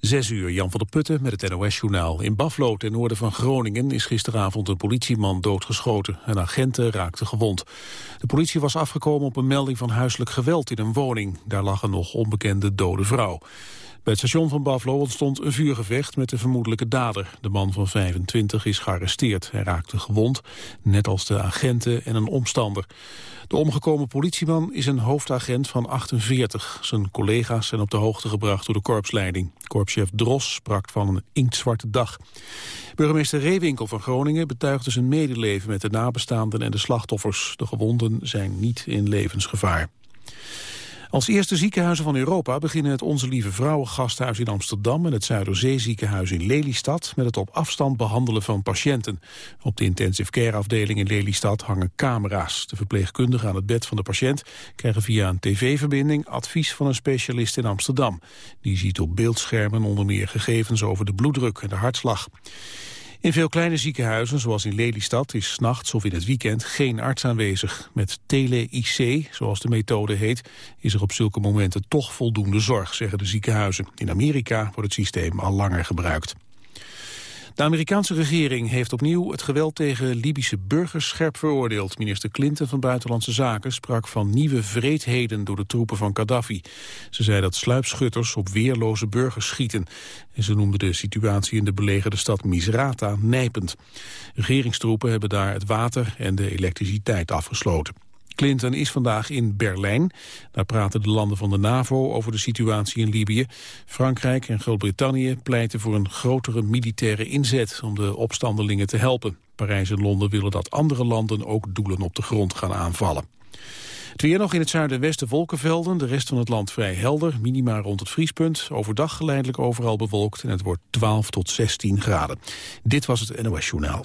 Zes uur, Jan van der Putten met het NOS-journaal. In Baflo, ten noorden van Groningen, is gisteravond een politieman doodgeschoten. Een agenten raakte gewond. De politie was afgekomen op een melding van huiselijk geweld in een woning. Daar lag een nog onbekende dode vrouw. Bij het station van Baflo ontstond een vuurgevecht met de vermoedelijke dader. De man van 25 is gearresteerd. Hij raakte gewond, net als de agenten en een omstander. De omgekomen politieman is een hoofdagent van 48. Zijn collega's zijn op de hoogte gebracht door de korpsleiding. Korpschef Dros sprak van een inktzwarte dag. Burgemeester Reewinkel van Groningen betuigde zijn medeleven met de nabestaanden en de slachtoffers. De gewonden zijn niet in levensgevaar. Als eerste ziekenhuizen van Europa beginnen het Onze Lieve Vrouwen gasthuis in Amsterdam en het Zuiderzee-ziekenhuis in Lelystad met het op afstand behandelen van patiënten. Op de intensive care afdeling in Lelystad hangen camera's. De verpleegkundigen aan het bed van de patiënt krijgen via een tv-verbinding advies van een specialist in Amsterdam. Die ziet op beeldschermen onder meer gegevens over de bloeddruk en de hartslag. In veel kleine ziekenhuizen, zoals in Lelystad, is s nachts of in het weekend geen arts aanwezig. Met tele-IC, zoals de methode heet, is er op zulke momenten toch voldoende zorg, zeggen de ziekenhuizen. In Amerika wordt het systeem al langer gebruikt. De Amerikaanse regering heeft opnieuw het geweld tegen Libische burgers scherp veroordeeld. Minister Clinton van Buitenlandse Zaken sprak van nieuwe vreedheden door de troepen van Gaddafi. Ze zei dat sluipschutters op weerloze burgers schieten. En ze noemde de situatie in de belegerde stad Misrata nijpend. Regeringstroepen hebben daar het water en de elektriciteit afgesloten. Clinton is vandaag in Berlijn. Daar praten de landen van de NAVO over de situatie in Libië. Frankrijk en Groot-Brittannië pleiten voor een grotere militaire inzet om de opstandelingen te helpen. Parijs en Londen willen dat andere landen ook doelen op de grond gaan aanvallen. Het nog in het zuiden en westen wolkenvelden. De rest van het land vrij helder, minima rond het vriespunt. Overdag geleidelijk overal bewolkt en het wordt 12 tot 16 graden. Dit was het NOS Journaal.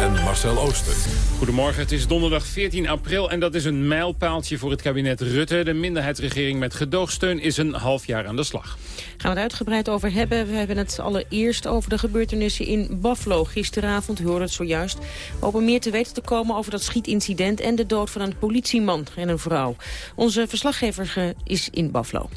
en Marcel Ooster. Goedemorgen, het is donderdag 14 april en dat is een mijlpaaltje voor het kabinet Rutte. De minderheidsregering met gedoogsteun is een half jaar aan de slag. Gaan we het uitgebreid over hebben. We hebben het allereerst over de gebeurtenissen in Buffalo gisteravond. U hoorde het zojuist. We hopen meer te weten te komen over dat schietincident... en de dood van een politieman en een vrouw. Onze verslaggever is in Buffalo.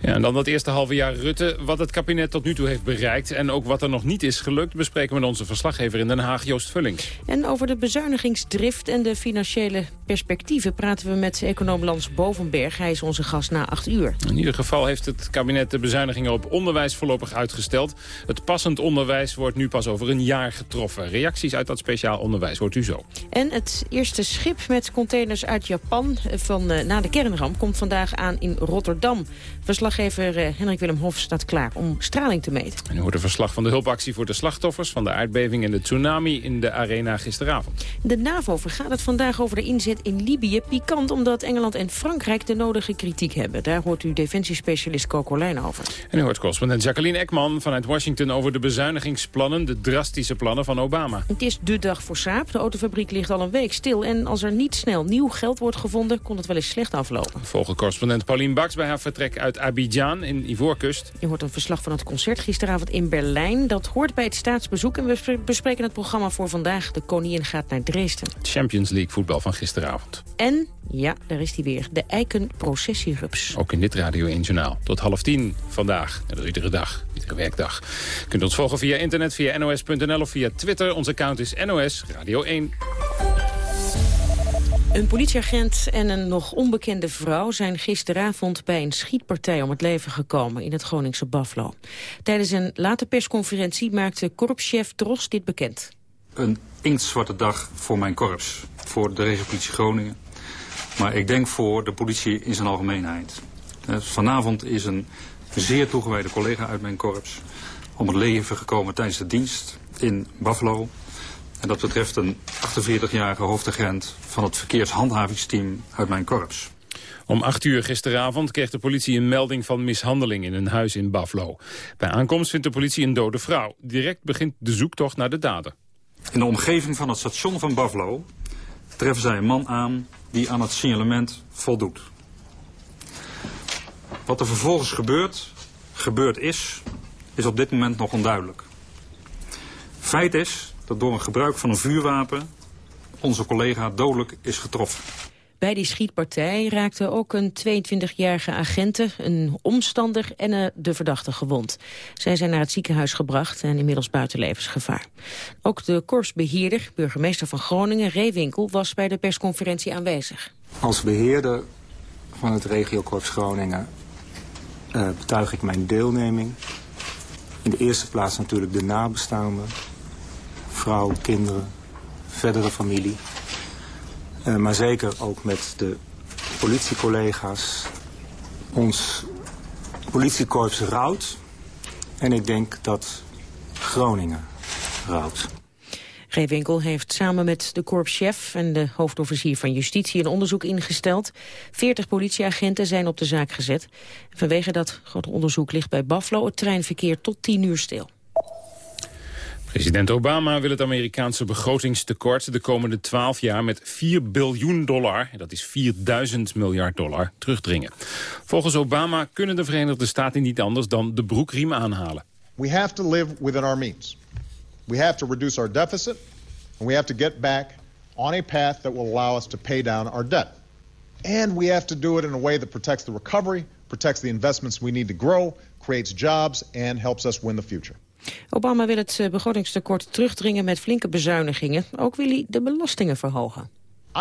Ja, en dan dat eerste halve jaar Rutte. Wat het kabinet tot nu toe heeft bereikt... en ook wat er nog niet is gelukt... bespreken we met onze verslaggever in Den Haag, Joost Vulling. En over de bezuinigingsdrift en de financiële perspectieven... praten we met econoom Lans Bovenberg. Hij is onze gast na acht uur. In ieder geval heeft het kabinet de bezuinigingen op onderwijs voorlopig uitgesteld. Het passend onderwijs wordt nu pas over een jaar getroffen. Reacties uit dat speciaal onderwijs hoort u zo. En het eerste schip met containers uit Japan van, uh, na de kernramp... komt vandaag aan in Rotterdam. Verslaggever uh, Henrik Willem Hof staat klaar om straling te meten. En u hoort een verslag van de hulpactie voor de slachtoffers... van de aardbeving en de tsunami in de arena gisteravond. De NAVO vergadert vandaag over de inzet in Libië. Pikant omdat Engeland en Frankrijk de nodige kritiek hebben. Daar hoort u defensiespecialist Coco Lijn over. En u hoort correspondent Jacqueline Ekman vanuit Washington... over de bezuinigingsplannen, de drastische plannen van Obama. Het is de dag voor Saab. De autofabriek ligt al een week stil. En als er niet snel nieuw geld wordt gevonden... kon het wel eens slecht aflopen. Volgens correspondent Paulien Baks bij haar vertrek uit Abidjan in Ivoorkust. Je hoort een verslag van het concert gisteravond in Berlijn. Dat hoort bij het staatsbezoek. En we bespreken het programma voor vandaag. De koningin gaat naar Dresden. Champions League voetbal van gisteravond. En, ja, daar is hij weer. De Eiken Processierups. Ook in dit Radio 1 Journaal. Tot half tien vandaag. En dat is iedere dag, iedere werkdag. Je kunt ons volgen via internet, via nos.nl of via Twitter. Ons account is NOS Radio 1. Een politieagent en een nog onbekende vrouw zijn gisteravond bij een schietpartij om het leven gekomen in het Groningse Buffalo. Tijdens een late persconferentie maakte korpschef Dros dit bekend. Een inktzwarte dag voor mijn korps, voor de regiopolitie Groningen. Maar ik denk voor de politie in zijn algemeenheid. Eh, vanavond is een zeer toegewijde collega uit mijn korps om het leven gekomen tijdens de dienst in Buffalo. En dat betreft een 48-jarige hoofdagent van het verkeershandhavingsteam uit mijn korps. Om 8 uur gisteravond kreeg de politie een melding van mishandeling in een huis in Buffalo. Bij aankomst vindt de politie een dode vrouw. Direct begint de zoektocht naar de dader. In de omgeving van het station van Buffalo treffen zij een man aan die aan het signalement voldoet. Wat er vervolgens gebeurt, gebeurd is, is op dit moment nog onduidelijk. Feit is dat door een gebruik van een vuurwapen onze collega dodelijk is getroffen. Bij die schietpartij raakte ook een 22-jarige agente, een omstander en eh, de verdachte gewond. Zij zijn naar het ziekenhuis gebracht en inmiddels buiten levensgevaar. Ook de korpsbeheerder, burgemeester van Groningen, Reewinkel, was bij de persconferentie aanwezig. Als beheerder van het regiokorps Groningen uh, betuig ik mijn deelneming. In de eerste plaats natuurlijk de nabestaanden, vrouw, kinderen, verdere familie. Uh, maar zeker ook met de politiecollega's. Ons politiekorps rouwt. En ik denk dat Groningen rouwt. Reewinkel heeft samen met de korpschef en de hoofdofficier van justitie een onderzoek ingesteld. 40 politieagenten zijn op de zaak gezet. Vanwege dat grote onderzoek ligt bij Buffalo het treinverkeer tot 10 uur stil. President Obama wil het Amerikaanse begrotingstekort de komende 12 jaar met 4 biljoen dollar, dat is 4000 miljard dollar, terugdringen. Volgens Obama kunnen de Verenigde Staten niet anders dan de broekriem aanhalen. We have to live within our means. We have to reduce our deficit, and we have to get back on a path that will allow us to pay down our debt. And we have to do it in a way that protects the recovery, protects the investments we need to grow, creates jobs, and helps us win the future. Obama wil het eh, begrotingstekort terugdringen met flinke bezuinigingen. Ook wil hij de belastingen verhogen.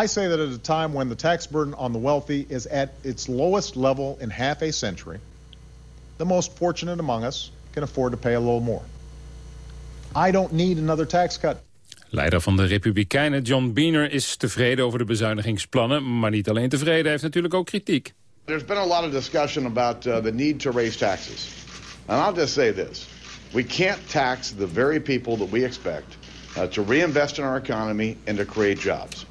I say that at a time when the tax burden on the wealthy is at its lowest level in half a century, the most fortunate among us can afford to pay a little more. I don't need another tax cut. Leider van de Republikeinen John Boehner is tevreden over de bezuinigingsplannen. Maar niet alleen tevreden, hij heeft natuurlijk ook kritiek. There's been a lot of discussion about uh, the need to raise taxes. And I'll just say this. We can't tax the very people that we expect uh, to reinvest in our economy and to create jobs.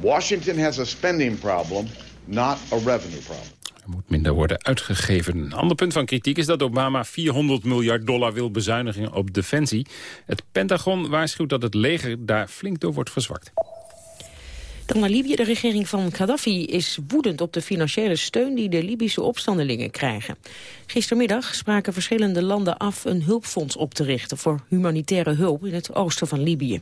Washington has a spending problem, not a revenue problem. Er moet minder worden uitgegeven. Een ander punt van kritiek is dat Obama 400 miljard dollar wil bezuinigen op defensie. Het Pentagon waarschuwt dat het leger daar flink door wordt verzwakt. Dan Libië. De regering van Gaddafi is woedend op de financiële steun die de Libische opstandelingen krijgen. Gistermiddag spraken verschillende landen af een hulpfonds op te richten voor humanitaire hulp in het oosten van Libië.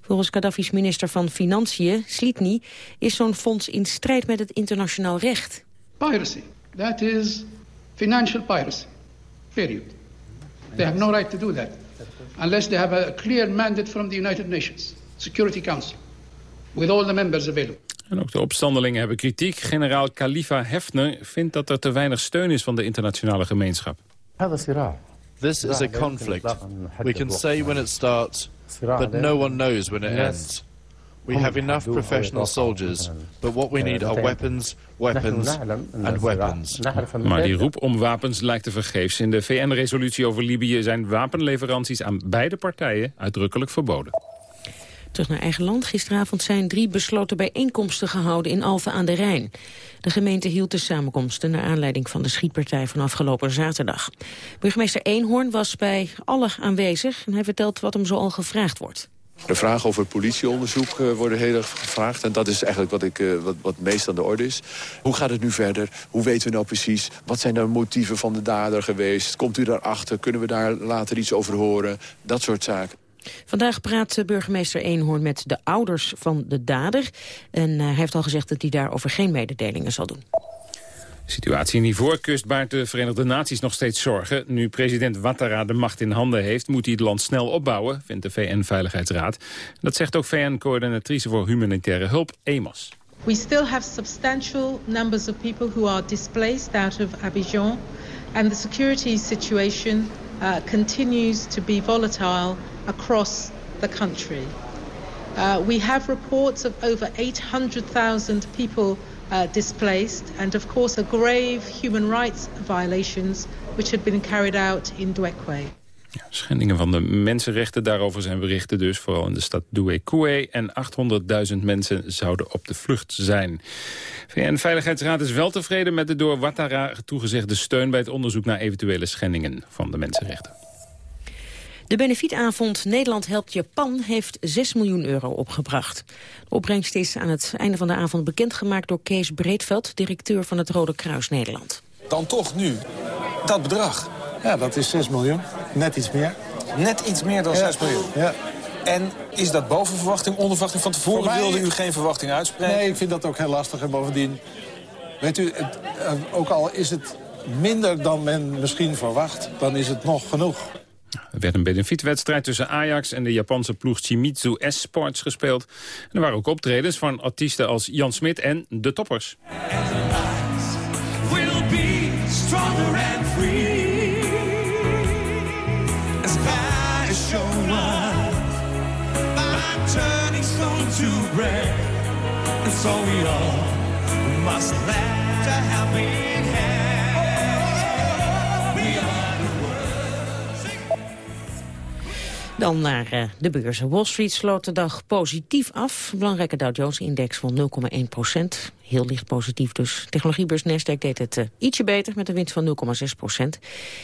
Volgens Gaddafi's minister van Financiën, Slitny, is zo'n fonds in strijd met het internationaal recht. Piracy. That is financial piracy. Period. They have no right to do that unless they have a clear mandate from the United Nations Security Council with all the members available. En ook de opstandelingen hebben kritiek. Generaal Khalifa Hefner vindt dat er te weinig steun is van de internationale gemeenschap. This is a conflict. We can say when it starts, but no one knows when it ends. We have enough professional soldiers, but what we need are weapons, weapons and weapons. Maar die roep om wapens lijkt te vergeefs. In de VN-resolutie over Libië zijn wapenleveranties aan beide partijen uitdrukkelijk verboden. Terug naar eigen land. Gisteravond zijn drie besloten bijeenkomsten gehouden in Alphen aan de Rijn. De gemeente hield de samenkomsten naar aanleiding van de schietpartij van afgelopen zaterdag. Burgemeester Eenhoorn was bij alle aanwezig en hij vertelt wat hem zoal gevraagd wordt. De vragen over politieonderzoek uh, worden heel erg gevraagd. En dat is eigenlijk wat, ik, uh, wat, wat meest aan de orde is. Hoe gaat het nu verder? Hoe weten we nou precies? Wat zijn de motieven van de dader geweest? Komt u daarachter? Kunnen we daar later iets over horen? Dat soort zaken. Vandaag praat burgemeester Eenhoorn met de ouders van de dader. En uh, hij heeft al gezegd dat hij daarover geen mededelingen zal doen. De situatie in die voorkust baart de Verenigde Naties nog steeds zorgen. Nu president Ouattara de macht in handen heeft... moet hij het land snel opbouwen, vindt de VN-veiligheidsraad. Dat zegt ook VN-coördinatrice voor humanitaire hulp, EMAS. We still have substantial numbers of people who are displaced out of Abidjan. And the security situation uh, continues to be volatile across the country. Uh, we have reports of over 800,000 people uh, displaced and of course a grave human rights violations which had been carried out in Dwekwe. Schendingen van de mensenrechten, daarover zijn berichten dus, vooral in de stad Douekoué. En 800.000 mensen zouden op de vlucht zijn. VN-veiligheidsraad is wel tevreden met de door Ouattara toegezegde steun... bij het onderzoek naar eventuele schendingen van de mensenrechten. De benefietavond Nederland helpt Japan heeft 6 miljoen euro opgebracht. De opbrengst is aan het einde van de avond bekendgemaakt door Kees Breedveld... directeur van het Rode Kruis Nederland. Dan toch nu dat bedrag. Ja, dat is 6 miljoen. Net iets meer. Net iets meer dan ja. 6 miljoen. Ja. En is dat boven verwachting, onder verwachting? Van tevoren mij... wilde u geen verwachting uitspreken? Nee, ik vind dat ook heel lastig. En bovendien, weet u, het, ook al is het minder dan men misschien verwacht... dan is het nog genoeg. Er werd een benefietwedstrijd tussen Ajax en de Japanse ploeg Shimizu S-Sports gespeeld. En er waren ook optredens van artiesten als Jan Smit en De Toppers. must lend a helping hand. Dan naar uh, de beurzen. Wall Street sloot de dag positief af. belangrijke Dow Jones-index van 0,1 procent. Heel licht positief dus. Technologiebeurs Nasdaq deed het uh, ietsje beter met een winst van 0,6 procent.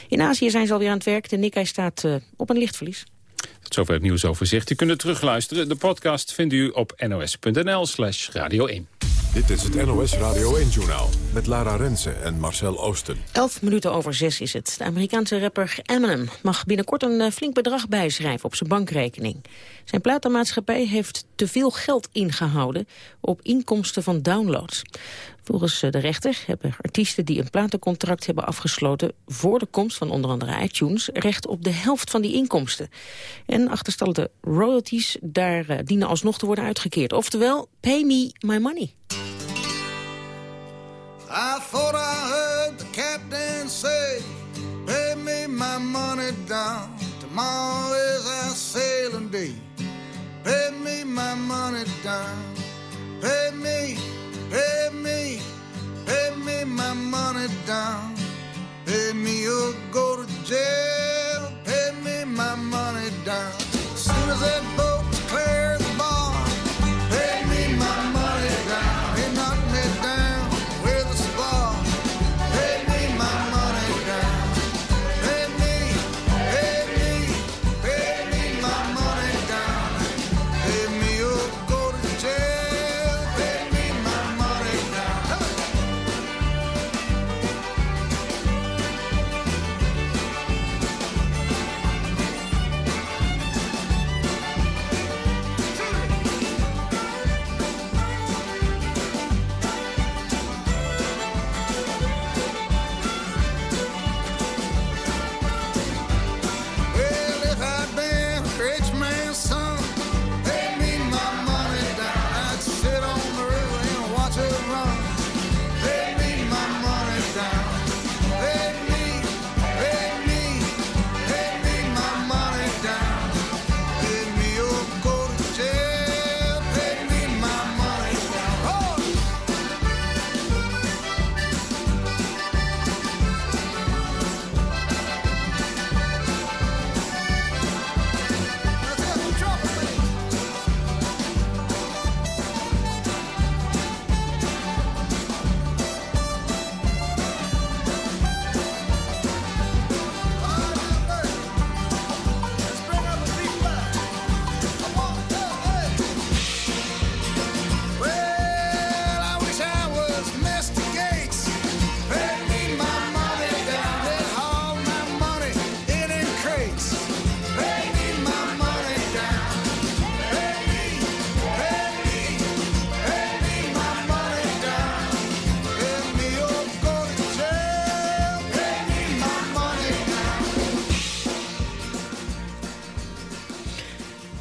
In Azië zijn ze alweer aan het werk. De Nikkei staat uh, op een lichtverlies. Tot zover het nieuwsoverzicht. U kunt het terugluisteren. De podcast vindt u op nos.nl slash radio 1. Dit is het NOS Radio 1-journaal met Lara Rensen en Marcel Oosten. Elf minuten over zes is het. De Amerikaanse rapper Eminem mag binnenkort een eh, flink bedrag bijschrijven op zijn bankrekening. Zijn platenmaatschappij heeft te veel geld ingehouden op inkomsten van downloads. Volgens eh, de rechter hebben artiesten die een platencontract hebben afgesloten... voor de komst van onder andere iTunes recht op de helft van die inkomsten. En achterstallige royalties daar uh, dienen alsnog te worden uitgekeerd. Oftewel, pay me my money. I thought I heard the captain say Pay me my money down Tomorrow is our sailing day Pay me my money down Pay me Pay me, pay me my money down. Pay me or go to jail. Pay me my money down. As soon as that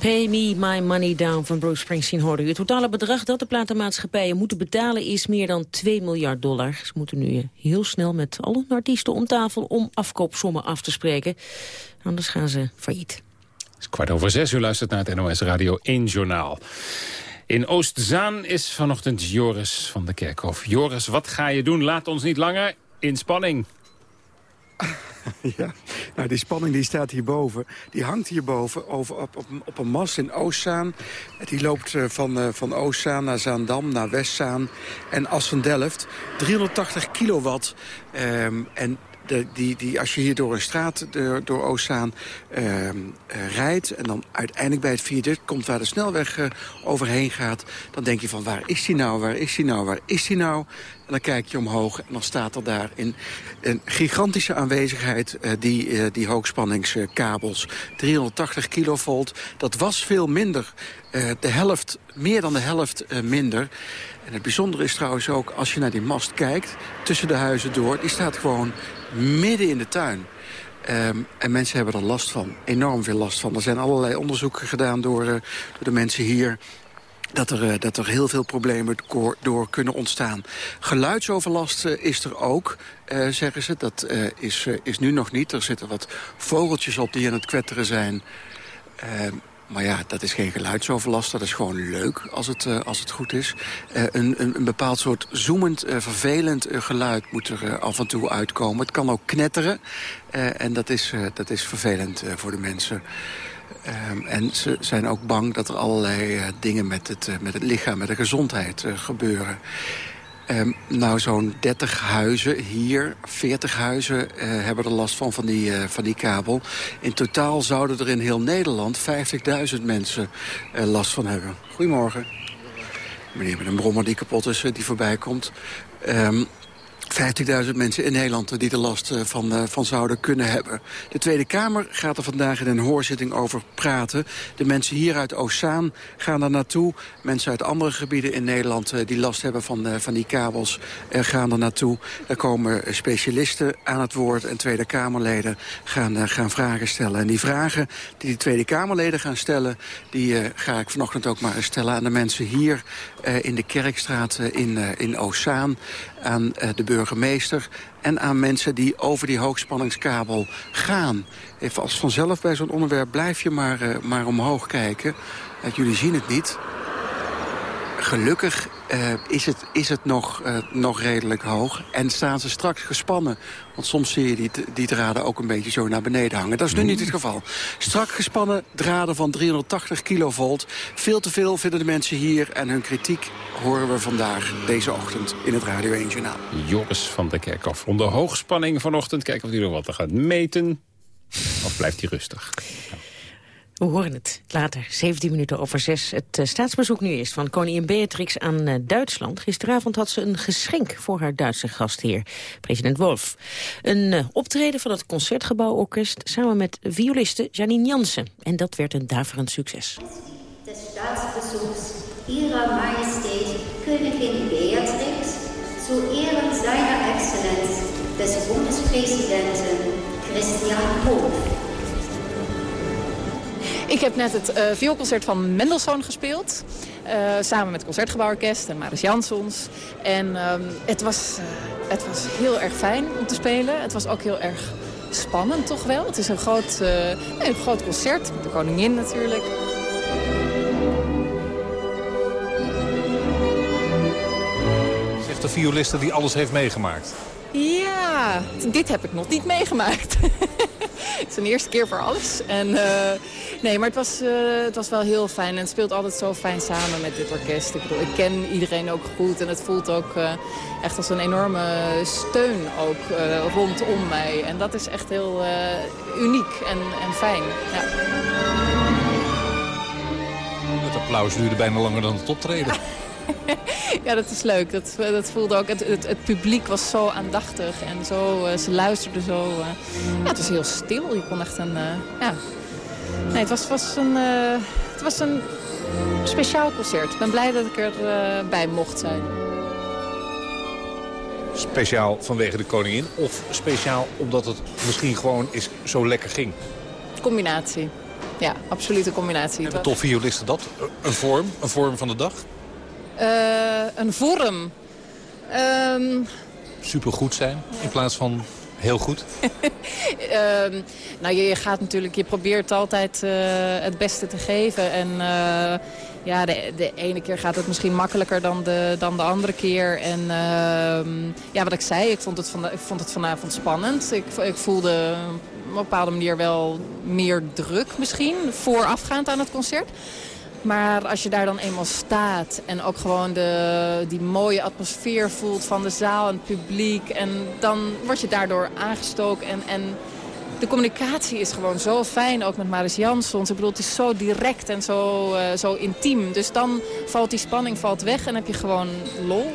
Pay Me My Money Down van Bruce Springsteen hoorde. Het totale bedrag dat de platenmaatschappijen moeten betalen is meer dan 2 miljard dollar. Ze moeten nu eh, heel snel met alle artiesten om tafel om afkoopsommen af te spreken. Anders gaan ze failliet. Het is kwart over zes, u luistert naar het NOS Radio 1 Journaal. In Oostzaan is vanochtend Joris van de Kerkhof. Joris, wat ga je doen? Laat ons niet langer in spanning. Ja, nou die spanning die staat hierboven. Die hangt hierboven over, op, op, op een mas in Oostzaan. Die loopt eh, van, eh, van Oostzaan naar Zaandam, naar Westzaan en Assen-Delft. 380 kilowatt. ehm, en die, die, als je hier door een straat, door, door Oostzaan, ehm, eh, rijdt... en dan uiteindelijk bij het viaduct komt waar de snelweg eh, overheen gaat... dan denk je van waar is die nou, waar is die nou, waar is die nou? dan kijk je omhoog en dan staat er daar in een gigantische aanwezigheid die, die hoogspanningskabels. 380 kilovolt, dat was veel minder. De helft, meer dan de helft minder. En het bijzondere is trouwens ook, als je naar die mast kijkt... tussen de huizen door, die staat gewoon midden in de tuin. Um, en mensen hebben er last van, enorm veel last van. Er zijn allerlei onderzoeken gedaan door, uh, door de mensen hier dat er, uh, dat er heel veel problemen door kunnen ontstaan. Geluidsoverlast uh, is er ook, zeggen ze. Dat is, is nu nog niet. Er zitten wat vogeltjes op die aan het kwetteren zijn. Maar ja, dat is geen geluidsoverlast. Dat is gewoon leuk als het, uh, als het goed is. Uh, een, een, een, bepaald soort zoemend, uh, vervelend geluid moet er af en toe uitkomen. Het kan ook knetteren. en dat is, dat is vervelend voor de mensen. En ze zijn ook bang dat er allerlei dingen met het, met het lichaam, met de gezondheid gebeuren. Um, nou, zo'n 30 huizen hier, 40 huizen uh, hebben er last van, van die, uh, van die kabel. In totaal zouden er in heel Nederland 50.000 mensen uh, last van hebben. Goedemorgen. Meneer met een brommer die kapot is, die voorbij komt. Um, 50.000 mensen in Nederland die er last eh, van, uh, van zouden kunnen hebben. De Tweede Kamer gaat er vandaag in een hoorzitting over praten. De mensen hier uit Ozaan gaan er naartoe. Mensen uit andere gebieden in Nederland uh, die last hebben van, van die kabels gaan er naartoe. Er komen specialisten aan het woord en Tweede Kamerleden gaan, gaan vragen stellen. En die vragen die de Tweede Kamerleden gaan stellen... die ga ik vanochtend ook maar stellen aan de mensen hier in de Kerkstraat in, in Ozaan aan de burgemeester en aan mensen die over die hoogspanningskabel gaan. Even als vanzelf bij zo'n onderwerp blijf je maar, maar omhoog kijken. Jullie zien het niet. Gelukkig uh, is het, is het nog, uh, nog redelijk hoog. En staan ze straks gespannen. Want soms zie je die, die draden ook een beetje zo naar beneden hangen. Dat is nu niet het geval. Strak gespannen draden van 380 kilovolt. Veel te veel vinden de mensen hier. En hun kritiek horen we vandaag, deze ochtend, in het Radio 1 Journaal. Joris van der Kerkhoff. Onder hoogspanning vanochtend. Kijken of hij nog wat gaat meten. Of blijft hij rustig? We horen het later, 17 minuten over 6. Het uh, staatsbezoek nu is van koningin Beatrix aan uh, Duitsland. Gisteravond had ze een geschenk voor haar Duitse gastheer, president Wolf. Een uh, optreden van het Concertgebouworkest samen met violiste Janine Jansen. En dat werd een daverend succes. Des staatsbezoeks ihrer majesteit koningin Beatrix zu Ehren seiner Exzellenz des Bundespräsidenten Christian Wolf. Ik heb net het uh, vioolconcert van Mendelssohn gespeeld. Uh, samen met het Concertgebouworkest en Maris Jansons. En um, het, was, uh, het was heel erg fijn om te spelen. Het was ook heel erg spannend toch wel. Het is een groot, een groot concert, met de koningin natuurlijk. Zegt de violiste die alles heeft meegemaakt. Ja, dit heb ik nog niet meegemaakt. het is een eerste keer voor alles. En, uh, nee, maar het was, uh, het was wel heel fijn. En het speelt altijd zo fijn samen met dit orkest. Ik bedoel, ik ken iedereen ook goed. En het voelt ook uh, echt als een enorme steun ook rondom mij. En dat is echt heel uniek en, en fijn. Ja. Het applaus duurde bijna langer dan het optreden. ja, dat is leuk. Dat, dat voelde ook. Het, het, het publiek was zo aandachtig en zo, uh, ze luisterden zo. Uh, ja, het was heel stil. Je kon echt een... Uh, ja. Nee, het was, was een, het was een speciaal concert. Ik ben blij dat ik erbij bij mocht zijn. Speciaal vanwege de koningin of speciaal omdat het misschien gewoon is, zo lekker ging? Combinatie. Ja, absolute combinatie. En tof violisten dat? Een vorm? Een vorm van de dag? Uh, een vorm. Um... Supergoed zijn in plaats van heel goed? um, nou, je, je, gaat natuurlijk, je probeert altijd uh, het beste te geven. En uh, ja, de, de, ene keer gaat het misschien makkelijker dan de, dan de andere keer. En uh, ja, wat ik zei, ik vond het, van, ik vond het vanavond spannend. Ik, ik voelde op een bepaalde manier wel meer druk misschien, voorafgaand aan het concert. Maar als je daar dan eenmaal staat en ook gewoon de, die mooie atmosfeer voelt van de zaal en het publiek. En dan word je daardoor aangestoken en, en de communicatie is gewoon zo fijn, ook met Maris Jansons. Ik bedoel, het is zo direct en zo, uh, zo intiem. Dus dan valt die spanning valt weg en heb je gewoon lol.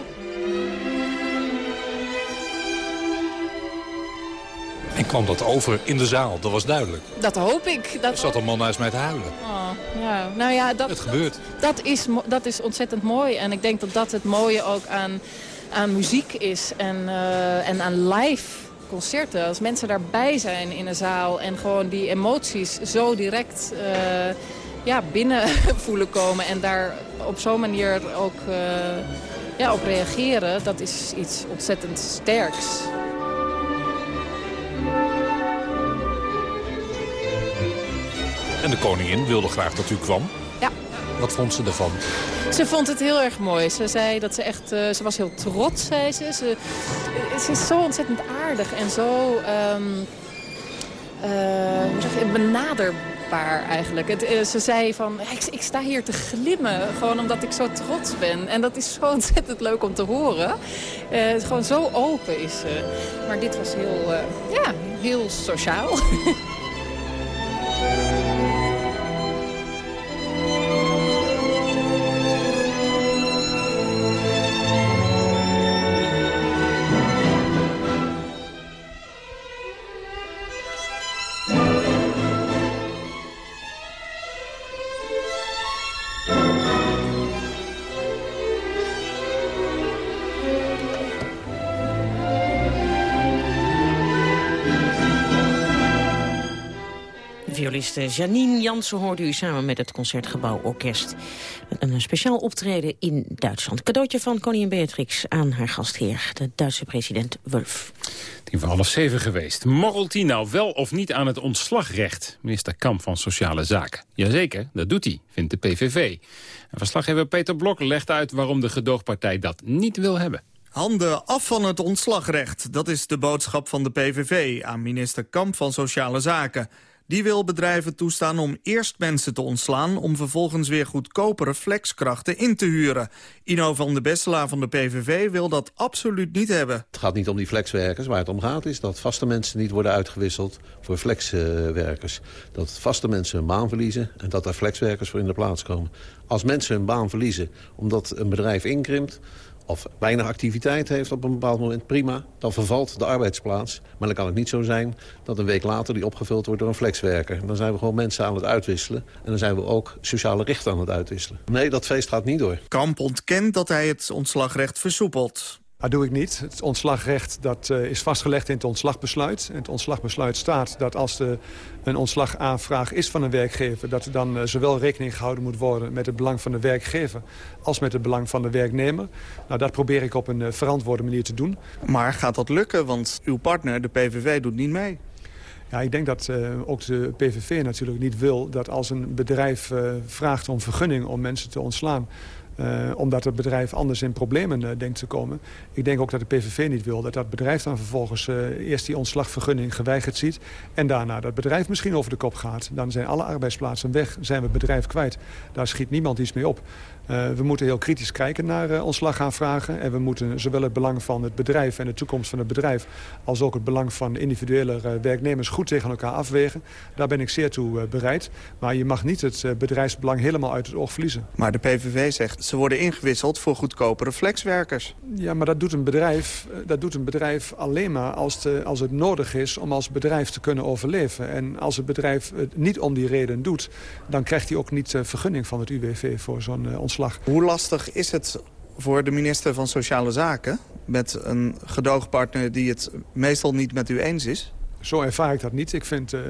En kwam dat over in de zaal? Dat was duidelijk. Dat hoop ik. Dat er zat een man naast mij te huilen. Oh, ja. Nou ja, dat, het gebeurt. Dat is, dat is ontzettend mooi. En ik denk dat dat het mooie ook aan, aan muziek is. En, uh, en aan live concerten. Als mensen daarbij zijn in een zaal en gewoon die emoties zo direct uh, ja, binnen voelen komen. En daar op zo'n manier ook uh, ja, op reageren. Dat is iets ontzettend sterks. En de koningin wilde graag dat u kwam. Ja. Wat vond ze ervan? Ze vond het heel erg mooi. Ze zei dat ze echt, uh, ze was heel trots, zei ze. ze. Ze is zo ontzettend aardig en zo um, uh, zeg je, benaderbaar eigenlijk. Het, uh, ze zei van, ik, ik, sta hier te glimmen, gewoon omdat ik zo trots ben. En dat is zo ontzettend leuk om te horen. gewoon zo open is ze. Maar dit was heel, ja, heel sociaal. violiste Janine Jansen hoorde u samen met het Concertgebouw Orkest. Een speciaal optreden in Duitsland. Cadeautje van koningin Beatrix aan haar gastheer, de Duitse president Wulf. Tien voor half zeven geweest. Morrelt hij nou wel of niet aan het ontslagrecht? Minister Kamp van Sociale Zaken. Jazeker, dat doet hij, vindt de PVV. En verslaggever Peter Blok legt uit waarom de gedoogpartij dat niet wil hebben. Handen af van het ontslagrecht. Dat is de boodschap van de PVV aan minister Kamp van Sociale Zaken. Die wil bedrijven toestaan om eerst mensen te ontslaan... om vervolgens weer goedkopere flexkrachten in te huren. Ino van de Besselaar van de PVV wil dat absoluut niet hebben. Het gaat niet om die flexwerkers. Waar het om gaat is dat vaste mensen niet worden uitgewisseld voor flexwerkers. Dat vaste mensen hun baan verliezen en dat daar flexwerkers voor in de plaats komen. Als mensen hun baan verliezen omdat een bedrijf inkrimpt of weinig activiteit heeft op een bepaald moment, prima. Dan vervalt de arbeidsplaats. Maar dan kan het niet zo zijn dat een week later die opgevuld wordt door een flexwerker. Dan zijn we gewoon mensen aan het uitwisselen. En dan zijn we ook sociale rechten aan het uitwisselen. Nee, dat feest gaat niet door. Kamp ontkent dat hij het ontslagrecht versoepelt. Dat doe ik niet. Het ontslagrecht dat, uh, is vastgelegd in het ontslagbesluit. In het ontslagbesluit staat dat als er een ontslagaanvraag is van een werkgever... dat er dan uh, zowel rekening gehouden moet worden met het belang van de werkgever... als met het belang van de werknemer. Nou, dat probeer ik op een uh, verantwoorde manier te doen. Maar gaat dat lukken? Want uw partner, de PVV, doet niet mee. Ja, ik denk dat uh, ook de PVV natuurlijk niet wil dat als een bedrijf uh, vraagt om vergunning om mensen te ontslaan... Uh, omdat het bedrijf anders in problemen uh, denkt te komen. Ik denk ook dat de PVV niet wil dat dat bedrijf dan vervolgens uh, eerst die ontslagvergunning geweigerd ziet... en daarna dat bedrijf misschien over de kop gaat. Dan zijn alle arbeidsplaatsen weg, zijn we het bedrijf kwijt. Daar schiet niemand iets mee op. Uh, we moeten heel kritisch kijken naar uh, ontslagaanvragen. En we moeten zowel het belang van het bedrijf en de toekomst van het bedrijf... als ook het belang van individuele uh, werknemers goed tegen elkaar afwegen. Daar ben ik zeer toe bereid. Maar je mag niet het bedrijfsbelang helemaal uit het oog verliezen. Maar de PVV zegt ze worden ingewisseld voor goedkopere flexwerkers. Ja, maar dat doet een bedrijf, dat doet een bedrijf alleen maar als, de, als het nodig is... om als bedrijf te kunnen overleven. En als het bedrijf het niet om die reden doet... dan krijgt hij ook niet vergunning van het UWV voor zo'n hoe lastig is het voor de minister van Sociale Zaken... met een gedoogpartner die het meestal niet met u eens is? Zo ervaar ik dat niet. Ik vind uh,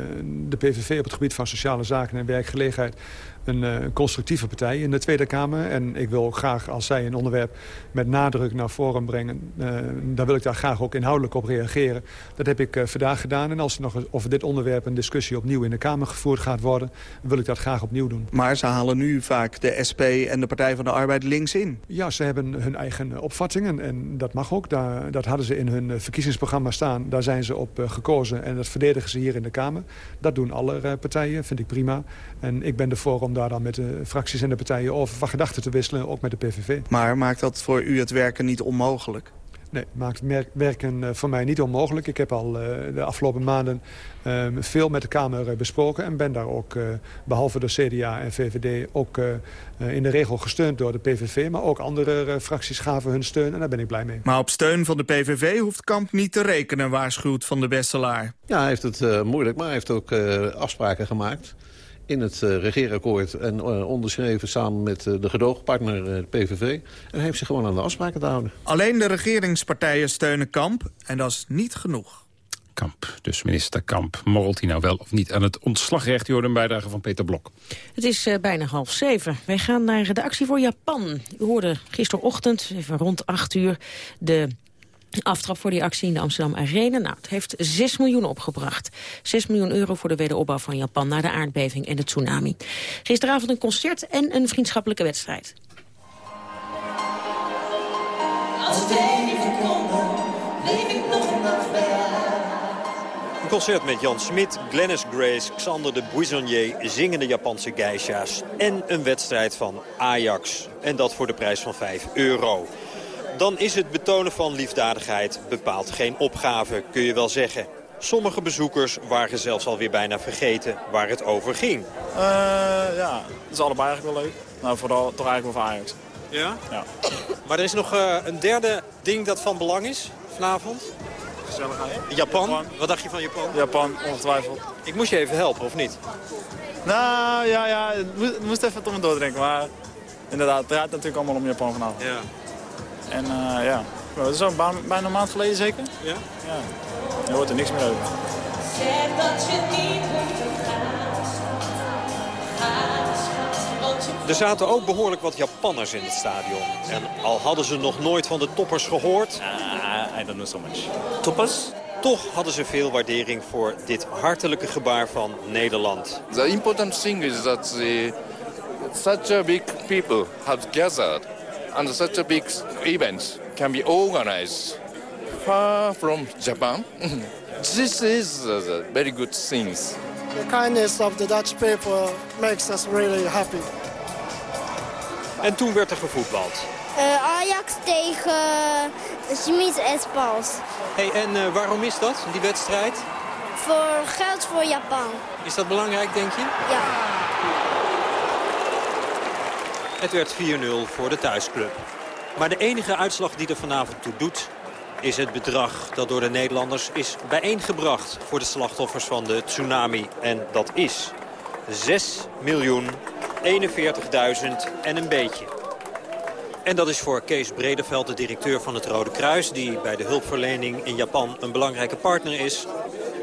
de PVV op het gebied van sociale zaken en werkgelegenheid een uh, constructieve partij in de Tweede Kamer. En ik wil graag, als zij een onderwerp met nadruk naar voren brengen... Uh, dan wil ik daar graag ook inhoudelijk op reageren. Dat heb ik uh, vandaag gedaan. En als er nog over dit onderwerp een discussie opnieuw in de Kamer gevoerd gaat worden... wil ik dat graag opnieuw doen. Maar ze halen nu vaak de SP en de Partij van de Arbeid links in. Ja, ze hebben hun eigen opvattingen. En dat mag ook. Daar, dat hadden ze in hun verkiezingsprogramma staan. Daar zijn ze op gekozen. En dat verdedigen ze hier in de Kamer. Dat doen alle partijen, vind ik prima. En ik ben ervoor om daar dan met de fracties en de partijen over van gedachten te wisselen, ook met de PVV. Maar maakt dat voor u het werken niet onmogelijk? Nee, maakt werken eh, voor mij niet onmogelijk. Ik heb al de afgelopen maanden ehm, veel met de Kamer besproken... en ben daar ook, behalve door CDA en VVD... ook in de regel gesteund door de PVV. Maar ook andere fracties gaven hun steun en daar ben ik blij mee. Maar op steun van de PVV hoeft Kamp niet te rekenen, waarschuwt Van de Besselaar. Ja, hij heeft het moeilijk, maar hij heeft ook afspraken gemaakt in het uh, regeerakkoord en uh, onderschreven samen met uh, de gedoogpartner uh, PVV. En hij heeft zich gewoon aan de afspraken te houden. Alleen de regeringspartijen steunen Kamp en dat is niet genoeg. Kamp, dus minister Kamp. Morrelt hij nou wel of niet aan het ontslagrecht? Je hoorde een bijdrage van Peter Blok. Het is bijna half zeven. Wij gaan naar de actie voor Japan. U hoorde gisterochtend, even rond acht uur, de Aftrap voor die actie in de Amsterdam Arena. Nou, het heeft 6 miljoen opgebracht. 6 miljoen euro voor de wederopbouw van Japan... na de aardbeving en de tsunami. Gisteravond een concert en een vriendschappelijke wedstrijd. Als het even kon, leef ik nog een nacht bij een concert met Jan Smit, Glennis Grace, Xander de Buissonnier, zingende Japanse geisha's... en een wedstrijd van Ajax. En dat voor de prijs van 5 euro dan is het betonen van liefdadigheid bepaald geen opgave, kun je wel zeggen. Sommige bezoekers waren zelfs alweer bijna vergeten waar het over ging. Uh, ja, dat is allebei eigenlijk wel leuk. Nou, vooral toch eigenlijk wel voor Ajax. Ja? Ja. Maar er is nog uh, een derde ding dat van belang is vanavond. Gezelligheid. Japan. Wat dacht je van Japan? Japan, ongetwijfeld. Ik moest je even helpen, of niet? Nou, ja, ja. Het moest, moest even tot me doordrinken. Maar inderdaad, het draait natuurlijk allemaal om Japan vanavond. Ja. En uh, ja, dat is al bijna een maand geleden zeker. Ja? Ja. Je hoort er niks meer over. Zeg dat je niet Er zaten ook behoorlijk wat Japanners in het stadion. En al hadden ze nog nooit van de toppers gehoord... Uh, I don't know so much. Toppers? Toch hadden ze veel waardering voor dit hartelijke gebaar van Nederland. The important thing is that the, such a big people have gathered and such a big event can be organized far from Japan. this is a very good thing. The kindness of the Dutch people makes us really happy. En toen werd er gevoetbald. Uh, Ajax tegen Smit Espals. Hey, en uh, waarom is dat, die wedstrijd? Voor geld voor Japan. Is dat belangrijk, denk je? Ja. Het werd 4-0 voor de thuisclub. Maar de enige uitslag die er vanavond toe doet... is het bedrag dat door de Nederlanders is bijeengebracht... voor de slachtoffers van de tsunami. En dat is 6 miljoen 41.000 en een beetje. En dat is voor Kees Bredeveld, de directeur van het Rode Kruis... die bij de hulpverlening in Japan een belangrijke partner is...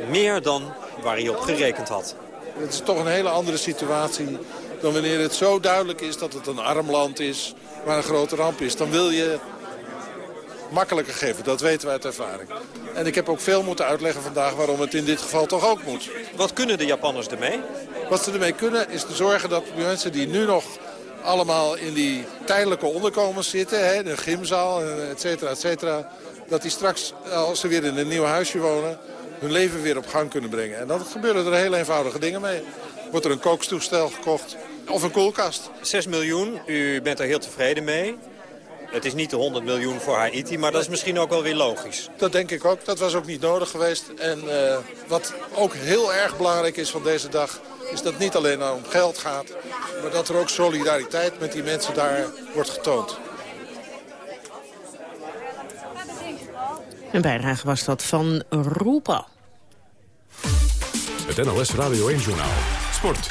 meer dan waar hij op gerekend had. Het is toch een hele andere situatie dan wanneer het zo duidelijk is dat het een arm land is... waar een grote ramp is. Dan wil je makkelijker geven, dat weten we uit ervaring. En ik heb ook veel moeten uitleggen vandaag waarom het in dit geval toch ook moet. Wat kunnen de Japanners ermee? Wat ze ermee kunnen is te zorgen dat mensen die nu nog allemaal in die tijdelijke onderkomens zitten... Hè, de gymzaal, et cetera, et cetera... dat die straks, als ze weer in een nieuw huisje wonen... hun leven weer op gang kunnen brengen. En dan gebeuren er heel eenvoudige dingen mee. Wordt er een kookstoestel gekocht, of een koelkast. 6 miljoen, u bent er heel tevreden mee. Het is niet de 100 miljoen voor Haiti, maar dat is misschien ook wel weer logisch. Dat denk ik ook. Dat was ook niet nodig geweest. En uh, wat ook heel erg belangrijk is van deze dag... is dat het niet alleen om geld gaat... maar dat er ook solidariteit met die mensen daar wordt getoond. Een bijdrage was dat van Roepa. Het NLS Radio 1 Journaal. Sport.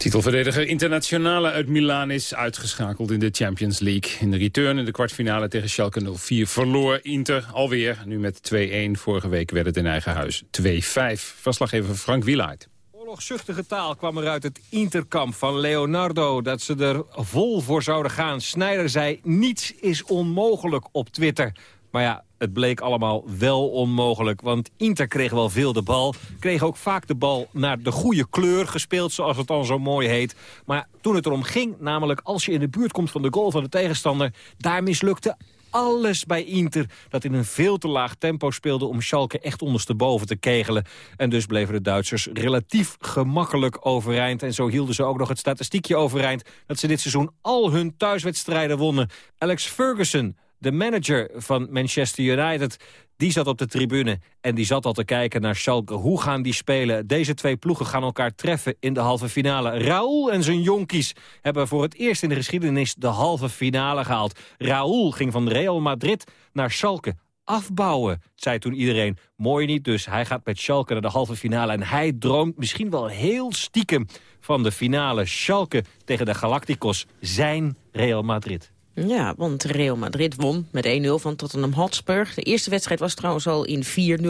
Titelverdediger Internationale uit Milaan is uitgeschakeld in de Champions League. In de return in de kwartfinale tegen Schalke 04 verloor Inter alweer. Nu met 2-1. Vorige week werd het in eigen huis 2-5. Verslaggever Frank Wielaert. Oorlogzuchtige taal kwam er uit het Interkamp van Leonardo... dat ze er vol voor zouden gaan. Snijder zei, niets is onmogelijk op Twitter. Maar ja, het bleek allemaal wel onmogelijk. Want Inter kreeg wel veel de bal. Kreeg ook vaak de bal naar de goede kleur gespeeld, zoals het dan zo mooi heet. Maar toen het erom ging, namelijk als je in de buurt komt van de goal van de tegenstander... daar mislukte alles bij Inter dat in een veel te laag tempo speelde... om Schalke echt ondersteboven te kegelen. En dus bleven de Duitsers relatief gemakkelijk overeind. En zo hielden ze ook nog het statistiekje overeind... dat ze dit seizoen al hun thuiswedstrijden wonnen. Alex Ferguson De manager van Manchester United, die zat op de tribune en die zat al te kijken naar Schalke. Hoe gaan die spelen? Deze twee ploegen gaan elkaar treffen in de halve finale. Raúl en zijn jonkies hebben voor het eerst in de geschiedenis de halve finale gehaald. Raúl ging van Real Madrid naar Schalke afbouwen, zei toen iedereen. Mooi niet, dus hij gaat met Schalke naar de halve finale. En hij droomt misschien wel heel stiekem van de finale. Schalke tegen de Galacticos, zijn Real Madrid. Ja, want Real Madrid won met 1-0 van Tottenham Hotspur. De eerste wedstrijd was trouwens al in 4-0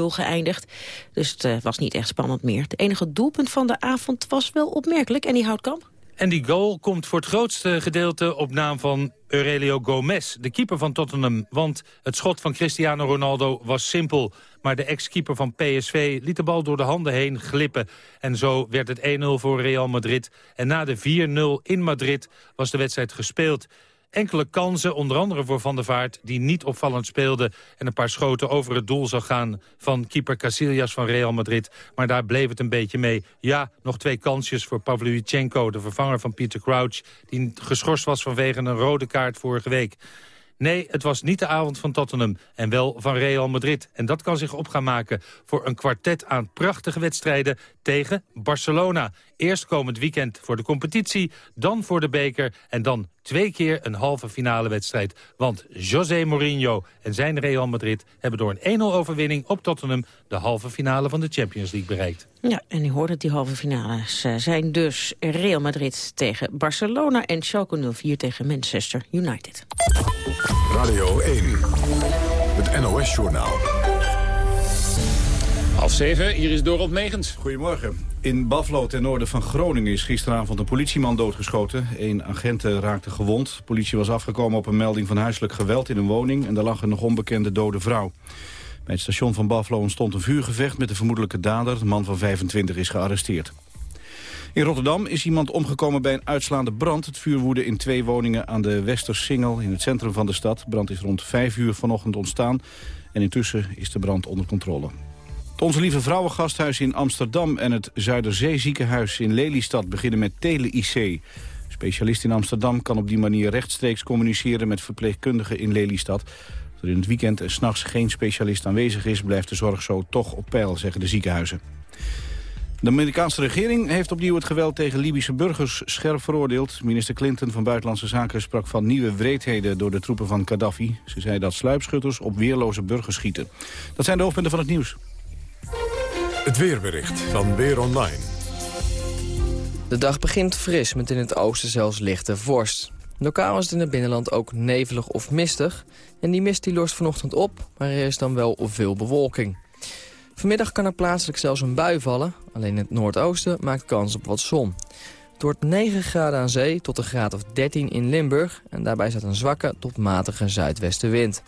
geëindigd. Dus het uh, was niet echt spannend meer. Het enige doelpunt van de avond was wel opmerkelijk. En die houdt kamp. En die goal komt voor het grootste gedeelte op naam van Aurelio Gomez, de keeper van Tottenham. Want het schot van Cristiano Ronaldo was simpel. Maar de ex-keeper van PSV liet de bal door de handen heen glippen. En zo werd het 1-0 voor Real Madrid. En na de 4-0 in Madrid was de wedstrijd gespeeld enkele kansen, onder andere voor Van der Vaart... die niet opvallend speelde en een paar schoten over het doel zou gaan... van keeper Casillas van Real Madrid. Maar daar bleef het een beetje mee. Ja, nog twee kansjes voor Pavlyuchenko, de vervanger van Peter Crouch... die geschorst was vanwege een rode kaart vorige week. Nee, het was niet de avond van Tottenham en wel van Real Madrid. En dat kan zich op gaan maken voor een kwartet aan prachtige wedstrijden tegen Barcelona. Eerst komend weekend voor de competitie, dan voor de beker... en dan twee keer een halve finale wedstrijd. Want José Mourinho en zijn Real Madrid... hebben door een 1-0 overwinning op Tottenham... de halve finale van de Champions League bereikt. Ja, en u hoort het, die halve finales zijn dus Real Madrid tegen Barcelona... en Schalke 04 tegen Manchester United. Radio 1, het NOS-journaal. Half zeven, hier is Dorald Megens. Goedemorgen. In Buffalo, ten noorden van Groningen, is gisteravond een politieman doodgeschoten. Een agent raakte gewond. De politie was afgekomen op een melding van huiselijk geweld in een woning... en daar lag een nog onbekende dode vrouw. Bij het station van Buffalo ontstond een vuurgevecht met de vermoedelijke dader. De man van 25 is gearresteerd. In Rotterdam is iemand omgekomen bij een uitslaande brand. Het vuur woedde in twee woningen aan de Westersingel in het centrum van de stad. De brand is rond 5 uur vanochtend ontstaan en intussen is de brand onder controle. Onze Lieve Vrouwengasthuis in Amsterdam en het Zuiderzeeziekenhuis in Lelystad beginnen met tele-IC. Specialist in Amsterdam kan op die manier rechtstreeks communiceren met verpleegkundigen in Lelystad. Er in het weekend en s'nachts geen specialist aanwezig is, blijft de zorg zo toch op peil, zeggen de ziekenhuizen. De Amerikaanse regering heeft opnieuw het geweld tegen Libische burgers scherp veroordeeld. Minister Clinton van Buitenlandse Zaken sprak van nieuwe wreedheden door de troepen van Gaddafi. Ze zei dat sluipschutters op weerloze burgers schieten. Dat zijn de hoofdpunten van het nieuws. Het weerbericht van Weer Online. De dag begint fris met in het oosten zelfs lichte vorst. Lokaal is het in het binnenland ook nevelig of mistig. En die mist die lost vanochtend op, maar er is dan wel veel bewolking. Vanmiddag kan er plaatselijk zelfs een bui vallen. Alleen het noordoosten maakt kans op wat zon. Het wordt 9 graden aan zee tot een graad of 13 in Limburg. En daarbij staat een zwakke tot matige zuidwestenwind.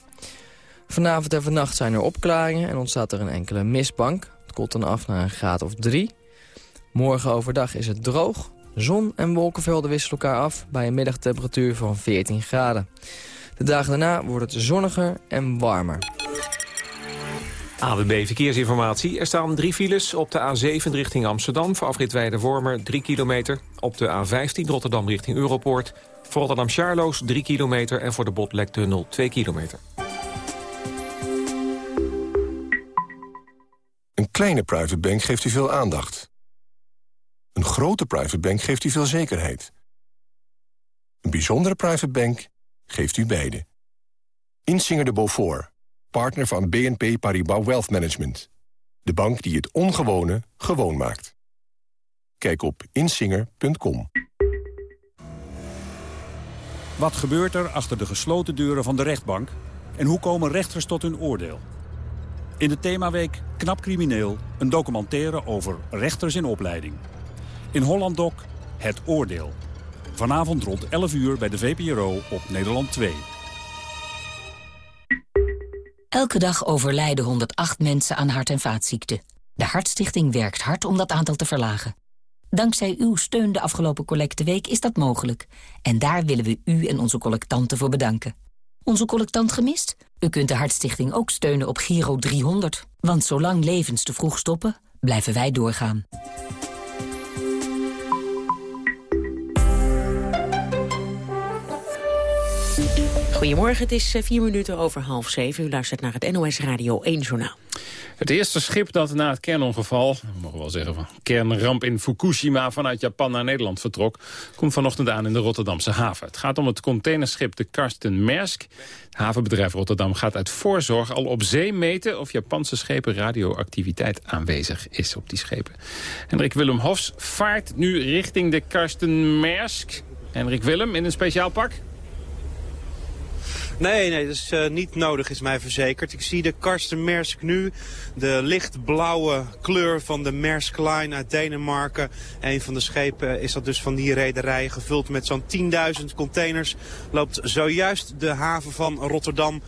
Vanavond en vannacht zijn er opklaringen en ontstaat er een enkele mistbank. Het koelt dan af naar een graad of 3. Morgen overdag is het droog. Zon en wolkenvelden wisselen elkaar af bij een middagtemperatuur van 14 graden. De dagen daarna wordt het zonniger en warmer. AWB Verkeersinformatie. Er staan drie files op de A7 richting Amsterdam... voor afrit Wormer 3 kilometer. Op de A15 Rotterdam richting Europoort. Voor Rotterdam-Charloes 3 kilometer... en voor de Botlektunnel 2 kilometer. Een kleine private bank geeft u veel aandacht. Een grote private bank geeft u veel zekerheid. Een bijzondere private bank geeft u beide. Insinger de Beaufort partner van BNP Paribas Wealth Management. De bank die het ongewone gewoon maakt. Kijk op insinger.com. Wat gebeurt er achter de gesloten deuren van de rechtbank? En hoe komen rechters tot hun oordeel? In de themaweek Knap Crimineel, een documentaire over rechters in opleiding. In Holland Doc, Het Oordeel. Vanavond rond 11 uur bij de VPRO op Nederland 2. Elke dag overlijden 108 mensen aan hart- en vaatziekten. De Hartstichting werkt hard om dat aantal te verlagen. Dankzij uw steun de afgelopen collecteweek is dat mogelijk. En daar willen we u en onze collectanten voor bedanken. Onze collectant gemist? U kunt de Hartstichting ook steunen op Giro 300. Want zolang levens te vroeg stoppen, blijven wij doorgaan. Goedemorgen, het is eh, vier minuten over half zeven. U luistert naar het NOS Radio 1 Journaal. Het eerste schip dat na het kernongeval, we wel zeggen van kernramp in Fukushima vanuit Japan naar Nederland vertrok, komt vanochtend aan in de Rotterdamse haven. Het gaat om het containerschip de Karsten Maersk. Het havenbedrijf Rotterdam gaat uit voorzorg al op zee meten of Japanse schepen radioactiviteit aanwezig is op die schepen. Hendrik Willem Hofs vaart nu richting de Karsten Maersk. Hendrik Willem in een speciaal pak? Nee, nee, dat is uh, niet nodig, is mij verzekerd. Ik zie de Karsten Maersk nu, de lichtblauwe kleur van de Maersk Line uit Denemarken. Een van de schepen is dat dus van die rederij, gevuld met zo'n 10.000 containers. Loopt zojuist de haven van Rotterdam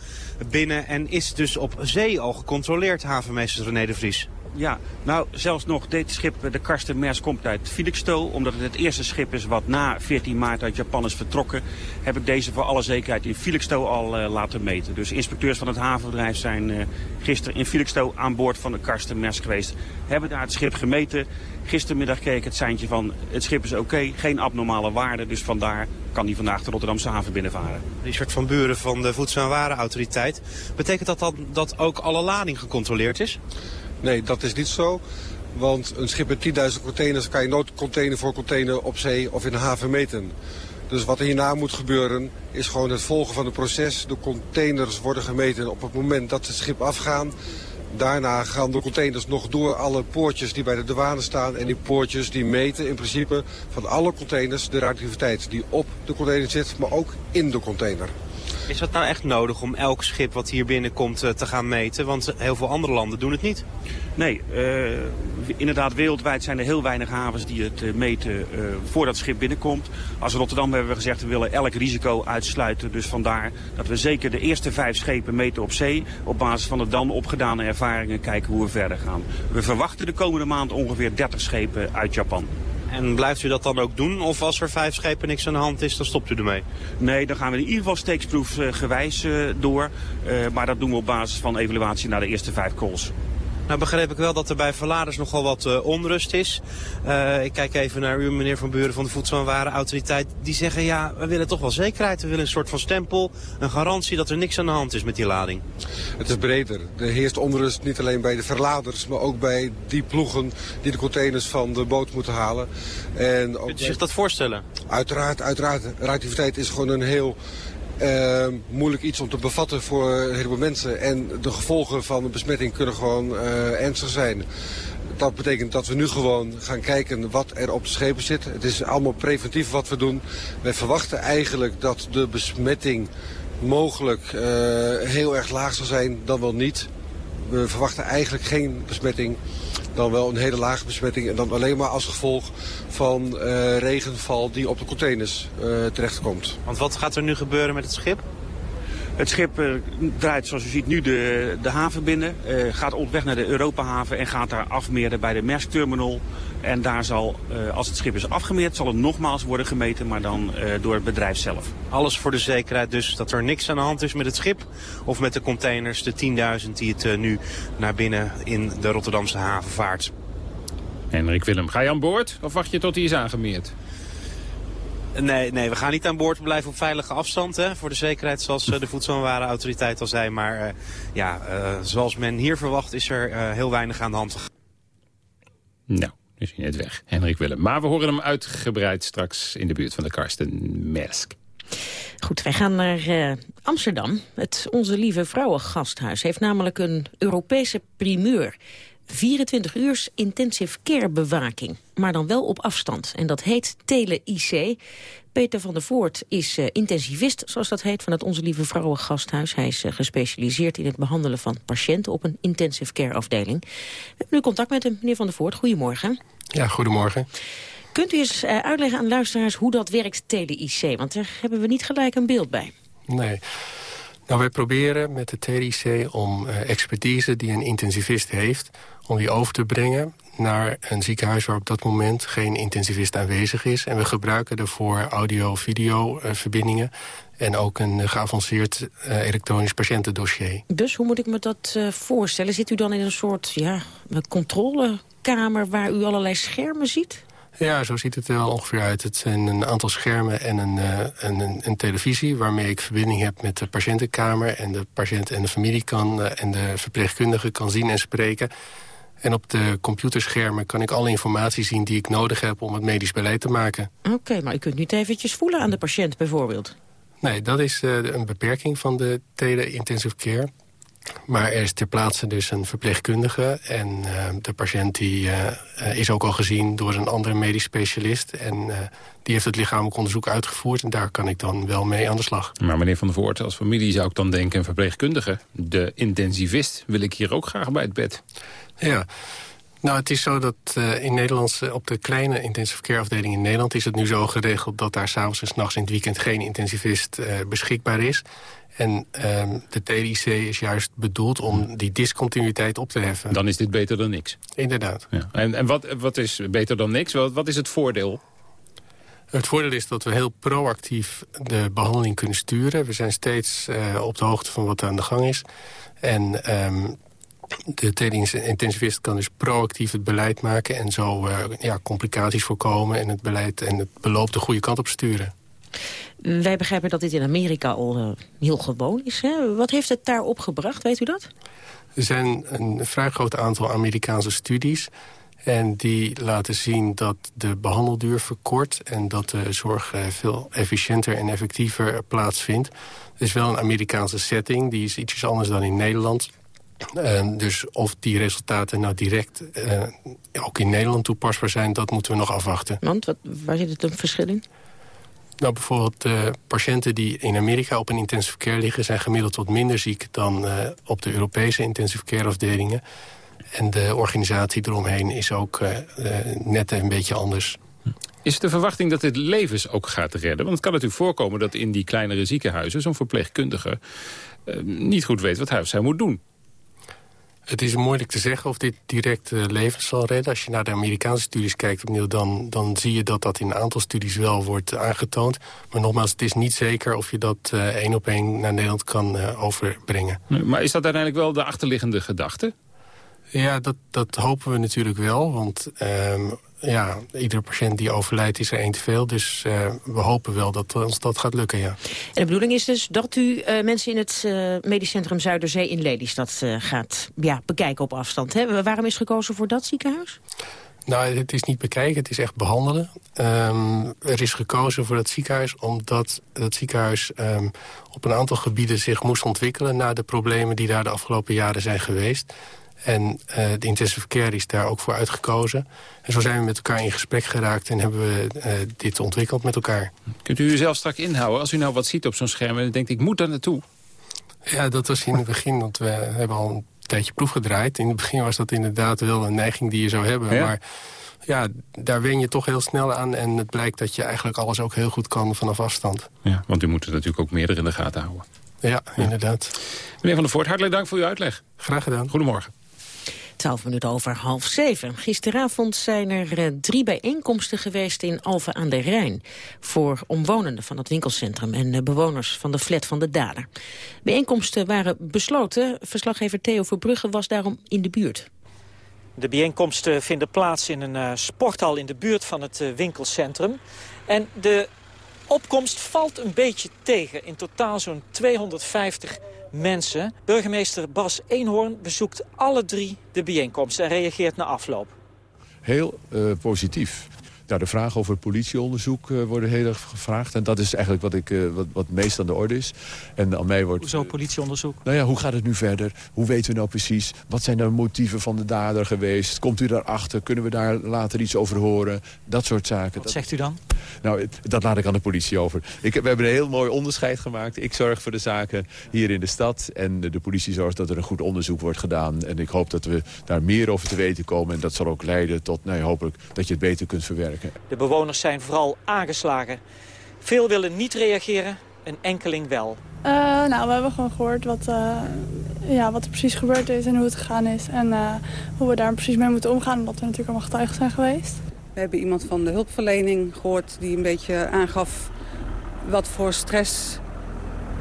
binnen en is dus op zee al gecontroleerd, havenmeester René de Vries. Ja, nou zelfs nog, dit schip, de Karsten Mers, komt uit Felixstowe. Omdat het het eerste schip is wat na 14 maart uit Japan is vertrokken... heb ik deze voor alle zekerheid in Felixstowe al uh, laten meten. Dus inspecteurs van het havenbedrijf zijn uh, gisteren in Felixstowe aan boord van de Karsten Mers geweest. Hebben daar het schip gemeten. Gistermiddag kreeg ik het seintje van het schip is oké, geen abnormale waarde. Dus vandaar kan hij vandaag de Rotterdamse haven binnenvaren. Richard van Buren van de Voedsel- en Warenautoriteit. Betekent dat dan dat ook alle lading gecontroleerd is? Nee, dat is niet zo. Want een schip met 10.000 containers kan je nooit container voor container op zee of in de haven meten. Dus wat er hierna moet gebeuren is gewoon het volgen van het proces. De containers worden gemeten op het moment dat het schip afgaan. Daarna gaan de containers nog door alle poortjes die bij de douane staan. En die poortjes die meten in principe van alle containers de radioactiviteit die op de container zit, maar ook in de container. Is dat nou echt nodig om elk schip wat hier binnenkomt eh, te gaan meten? Want heel veel andere landen doen het niet. Nee, uh, inderdaad wereldwijd zijn er heel weinig havens die het uh, meten voordat het schip binnenkomt. Als Rotterdam hebben we gezegd we willen elk risico uitsluiten. Dus vandaar dat we zeker de eerste vijf schepen meten op zee. Op basis van de dan opgedane ervaringen kijken hoe we verder gaan. We verwachten de komende maand ongeveer 30 schepen uit Japan. En blijft u dat dan ook doen? Of als er vijf schepen niks aan de hand is, dan stopt u ermee? Nee, dan gaan we in ieder geval steeksproef uh, gewijs uh, door. Uh, maar dat doen we op basis van evaluatie naar de eerste vijf calls. Nou begreep ik wel dat er bij verladers nogal wat uh, onrust is. Uh, ik kijk even naar u, meneer Van Buren van de Voedsel- en Warenautoriteit. Die zeggen, ja, we willen toch wel zekerheid. We willen een soort van stempel, een garantie dat er niks aan de hand is met die lading. Het is breder. Er heerst onrust niet alleen bij de verladers, maar ook bij die ploegen die de containers van de boot moeten halen. En ook Kunt u zich dat voorstellen? Uiteraard, uiteraard. Radioactiviteit is gewoon een heel uh, moeilijk iets om te bevatten voor een heleboel mensen. En de gevolgen van de besmetting kunnen gewoon uh, ernstig zijn. Dat betekent dat we nu gewoon gaan kijken wat er op de schepen zit. Het is allemaal preventief wat we doen. Wij verwachten eigenlijk dat de besmetting mogelijk uh, heel erg laag zal zijn, dan wel niet. We verwachten eigenlijk geen besmetting dan wel een hele lage besmetting. En dan alleen maar als gevolg van uh, regenval die op de containers uh, terechtkomt. Want wat gaat er nu gebeuren met het schip? Het schip uh, draait, zoals u ziet, nu de, de haven binnen. Uh, gaat op weg naar de Europahaven en gaat daar afmeren bij de Maersk Terminal. En daar zal, uh, als het schip is afgemeerd, zal het nogmaals worden gemeten, maar dan door het bedrijf zelf. Alles voor de zekerheid dus dat er niks aan de hand is met het schip of met de containers, de 10.000 die het nu naar binnen in de Rotterdamse haven vaart. Henrik Willem, ga je aan boord of wacht je tot hij is aangemeerd? Nee, nee, we gaan niet aan boord. We blijven op veilige afstand hè, voor de zekerheid, zoals de Voedsel- en Warenautoriteit al zei. Maar uh, ja, uh, zoals men hier verwacht is er heel weinig aan de hand. Nou, nu is hij net weg, Henrik Willem. Maar we horen hem uitgebreid straks in de buurt van de Karsten Maersk. Goed, wij gaan naar uh, Amsterdam. Het Onze Lieve Vrouwengasthuis heeft namelijk een Europese primeur. 24 uur intensive care bewaking, maar dan wel op afstand. En dat heet Tele-IC. Peter van der Voort is uh, intensivist, zoals dat heet, van het Onze Lieve Vrouwen Gasthuis. Hij is uh, gespecialiseerd in het behandelen van patiënten op een intensive care afdeling. We hebben nu contact met hem, meneer van der Voort. Goedemorgen. Ja, goedemorgen. Kunt u eens uh, uitleggen aan luisteraars hoe dat werkt, Tele-IC? Want daar hebben we niet gelijk een beeld bij. Nee. Nou, wij proberen met de TRIC om uh, expertise die een intensivist heeft... om die over te brengen naar een ziekenhuis waar op dat moment geen intensivist aanwezig is. En we gebruiken daarvoor audio-video-verbindingen... En ook een geavanceerd uh, elektronisch patiëntendossier. Dus hoe moet ik me dat voorstellen? Zit u dan in een soort ja, controlekamer waar u allerlei schermen ziet? Ja, zo ziet het er wel ongeveer uit. Het zijn een aantal schermen en een, uh, een, een, televisie... waarmee ik verbinding heb met de patiëntenkamer... en de patiënt en de familie kan, uh, en de verpleegkundige kan zien en spreken. En op de computerschermen kan ik alle informatie zien die ik nodig heb... om het medisch beleid te maken. Oké, maar u kunt niet eventjes voelen aan de patiënt bijvoorbeeld? Nee, dat is uh, een beperking van de tele-intensive care... Maar er is ter plaatse dus een verpleegkundige. En uh, de patiënt die, uh, is ook al gezien door een andere medisch specialist. En uh, die heeft het lichamelijk onderzoek uitgevoerd. En daar kan ik dan wel mee aan de slag. Maar meneer Van der Voort, als familie zou ik dan denken... een verpleegkundige, de intensivist, wil ik hier ook graag bij het bed. Ja, nou, het is zo dat uh, in Nederland, op de kleine intensive care afdeling in Nederland... is het nu zo geregeld dat daar s'avonds en s'nachts in het weekend geen intensivist uh, beschikbaar is. En um, de TIC is juist bedoeld om die discontinuïteit op te heffen. Dan is dit beter dan niks. Inderdaad. Ja. En, en wat, wat is beter dan niks? Wat, wat is het voordeel? Het voordeel is dat we heel proactief de behandeling kunnen sturen. We zijn steeds uh, op de hoogte van wat er aan de gang is. En um, de intensivist kan dus proactief het beleid maken... en zo uh, ja, complicaties voorkomen en het beleid en het beloop de goede kant op sturen. Wij begrijpen dat dit in Amerika al uh, heel gewoon is. Hè? Wat heeft het daar opgebracht, weet u dat? Er zijn een vrij groot aantal Amerikaanse studies... En die laten zien dat de behandelduur verkort... en dat de zorg uh, veel efficiënter en effectiever plaatsvindt. Het is wel een Amerikaanse setting, die is ietsjes anders dan in Nederland. Uh, dus of die resultaten nou direct uh, ook in Nederland toepasbaar zijn... dat moeten we nog afwachten. Want wat, waar zit het een verschil in? Nou, bijvoorbeeld uh, patiënten die in Amerika op een intensive care liggen... zijn gemiddeld wat minder ziek dan uh, op de Europese intensive care afdelingen. En de organisatie eromheen is ook uh, net een beetje anders. Is de verwachting dat dit levens ook gaat redden? Want het kan natuurlijk voorkomen dat in die kleinere ziekenhuizen... zo'n verpleegkundige niet goed weet wat hij of zij moet doen. Het is moeilijk te zeggen of dit direct uh, levens zal redden. Als je naar de Amerikaanse studies kijkt opnieuw... Dan, dan zie je dat dat in een aantal studies wel wordt aangetoond. Maar nogmaals, het is niet zeker of je dat uh, één op één naar Nederland kan uh, overbrengen. Maar is dat uiteindelijk wel de achterliggende gedachte? Ja, dat, dat hopen we natuurlijk wel. Want um, ja, iedere patiënt die overlijdt is er één te veel. Dus uh, we hopen wel dat ons dat gaat lukken, ja. En de bedoeling is dus dat u uh, mensen in het uh, medisch centrum Zuiderzee in Lelystad gaat ja, bekijken op afstand. Hè? Waarom is gekozen voor dat ziekenhuis? Nou, het is niet bekijken, het is echt behandelen. Um, er is gekozen voor dat ziekenhuis omdat dat ziekenhuis um, op een aantal gebieden zich moest ontwikkelen... na de problemen die daar de afgelopen jaren zijn geweest. En uh, de intensive care is daar ook voor uitgekozen. En zo zijn we met elkaar in gesprek geraakt en hebben we uh, dit ontwikkeld met elkaar. Kunt u uzelf strak inhouden als u nou wat ziet op zo'n scherm en denkt ik moet daar naartoe? Ja, dat was in het begin, want we hebben al een tijdje proef gedraaid. In het begin was dat inderdaad wel een neiging die je zou hebben. Ja? Maar ja, daar wen je toch heel snel aan. En het blijkt dat je eigenlijk alles ook heel goed kan vanaf afstand. Ja, want u moet het natuurlijk ook meerdere in de gaten houden. Ja, ja. inderdaad. Meneer Van der Voort, hartelijk dank voor uw uitleg. Graag gedaan. Goedemorgen. 12 minuten over half zeven. Gisteravond zijn er uh, drie bijeenkomsten geweest in Alphen aan de Rijn... voor omwonenden van het winkelcentrum en uh, bewoners van de flat van de dader. Bijeenkomsten waren besloten. Verslaggever Theo Verbrugge was daarom in de buurt. De bijeenkomsten vinden plaats in een uh, sporthal in de buurt van het winkelcentrum. En de opkomst valt een beetje tegen. In totaal zo'n 250 mensen. Burgemeester Bas Eenhoorn bezoekt alle drie de bijeenkomsten en reageert na afloop. Heel uh, positief. Nou, de vragen over politieonderzoek uh, worden heel erg gevraagd. En dat is eigenlijk wat, ik, uh, wat, wat meest aan de orde is. En aan mij wordt, Hoezo politieonderzoek? Nou ja, hoe gaat het nu verder? Hoe weten we nou precies? Wat zijn de motieven van de dader geweest? Komt u daarachter? Kunnen we daar later iets over horen? Dat soort zaken. Wat dat... zegt u dan? Nou, dat laat ik aan de politie over. Ik, we hebben een heel mooi onderscheid gemaakt. Ik zorg voor de zaken hier in de stad. En de politie zorgt dat er een goed onderzoek wordt gedaan. En ik hoop dat we daar meer over te weten komen. En dat zal ook leiden tot, nou, hopelijk, dat je het beter kunt verwerken. De bewoners zijn vooral aangeslagen. Veel willen niet reageren, een enkeling wel. Uh, nou, we hebben gewoon gehoord wat, uh, ja, wat er precies gebeurd is en hoe het gegaan is. En uh, hoe we daar precies mee moeten omgaan, omdat we natuurlijk allemaal getuigen zijn geweest. We hebben iemand van de hulpverlening gehoord die een beetje aangaf wat voor stress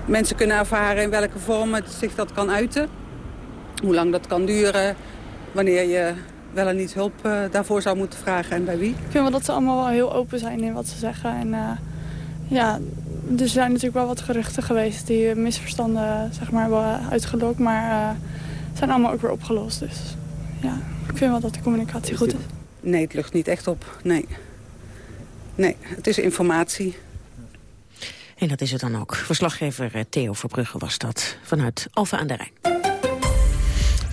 mensen kunnen ervaren, in welke vorm het zich dat kan uiten. Hoe lang dat kan duren, wanneer je wel en niet hulp daarvoor zou moeten vragen en bij wie. Ik vind wel dat ze allemaal wel heel open zijn in wat ze zeggen. En ja, er zijn natuurlijk wel wat geruchten geweest die misverstanden zeg maar, hebben uitgelokt. Maar zijn allemaal ook weer opgelost. Dus ja, ik vind wel dat de communicatie goed is. Nee, het lucht niet echt op. Nee. Nee, het is informatie. En dat is het dan ook. Verslaggever eh, Theo Verbrugge was dat vanuit Alfa aan de Rijn.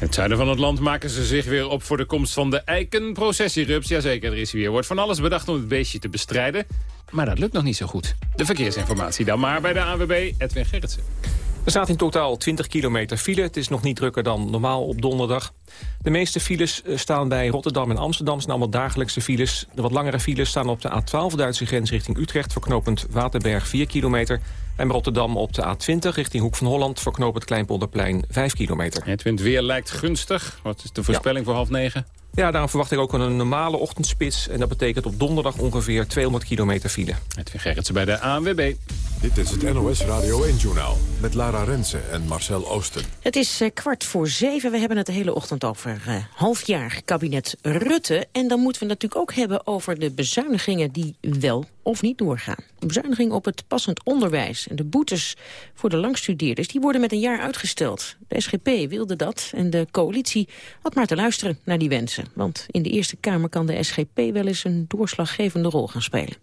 Het zuiden van het land maken ze zich weer op voor de komst van de eikenprocessierups. Jazeker, er is weer. wordt van alles bedacht om het beestje te bestrijden. Maar dat lukt nog niet zo goed. De verkeersinformatie dan maar bij de AWB Edwin Gerritsen. Er staat in totaal 20 kilometer file. Het is nog niet drukker dan normaal op donderdag. De meeste files eh, staan bij Rotterdam en Amsterdam. Zijn allemaal dagelijkse files. De wat langere files staan op de A12 Duitse grens richting Utrecht... verknopend Waterberg 4 kilometer. En Rotterdam op de A20 richting Hoek van Holland... verknopend Kleinpolderplein 5 kilometer. Het wind weer lijkt gunstig. Wat is de voorspelling voor half negen? Ja, daarom verwacht ik ook een normale ochtendspits. En dat betekent op donderdag ongeveer 200 kilometer file. Het Gerritsen bij de ANWB. Dit is het NOS Radio 1-journaal met Lara Rensen en Marcel Oosten. Het is uh, kwart voor zeven. We hebben het de hele ochtend over uh, halfjaar kabinet Rutte. En dan moeten we het natuurlijk ook hebben over de bezuinigingen die wel of niet doorgaan. Een bezuiniging op het passend onderwijs en de boetes voor de langstudeerders... die worden met een jaar uitgesteld. De SGP wilde dat en de coalitie had maar te luisteren naar die wensen. Want in de Eerste Kamer kan de SGP wel eens een doorslaggevende rol gaan spelen.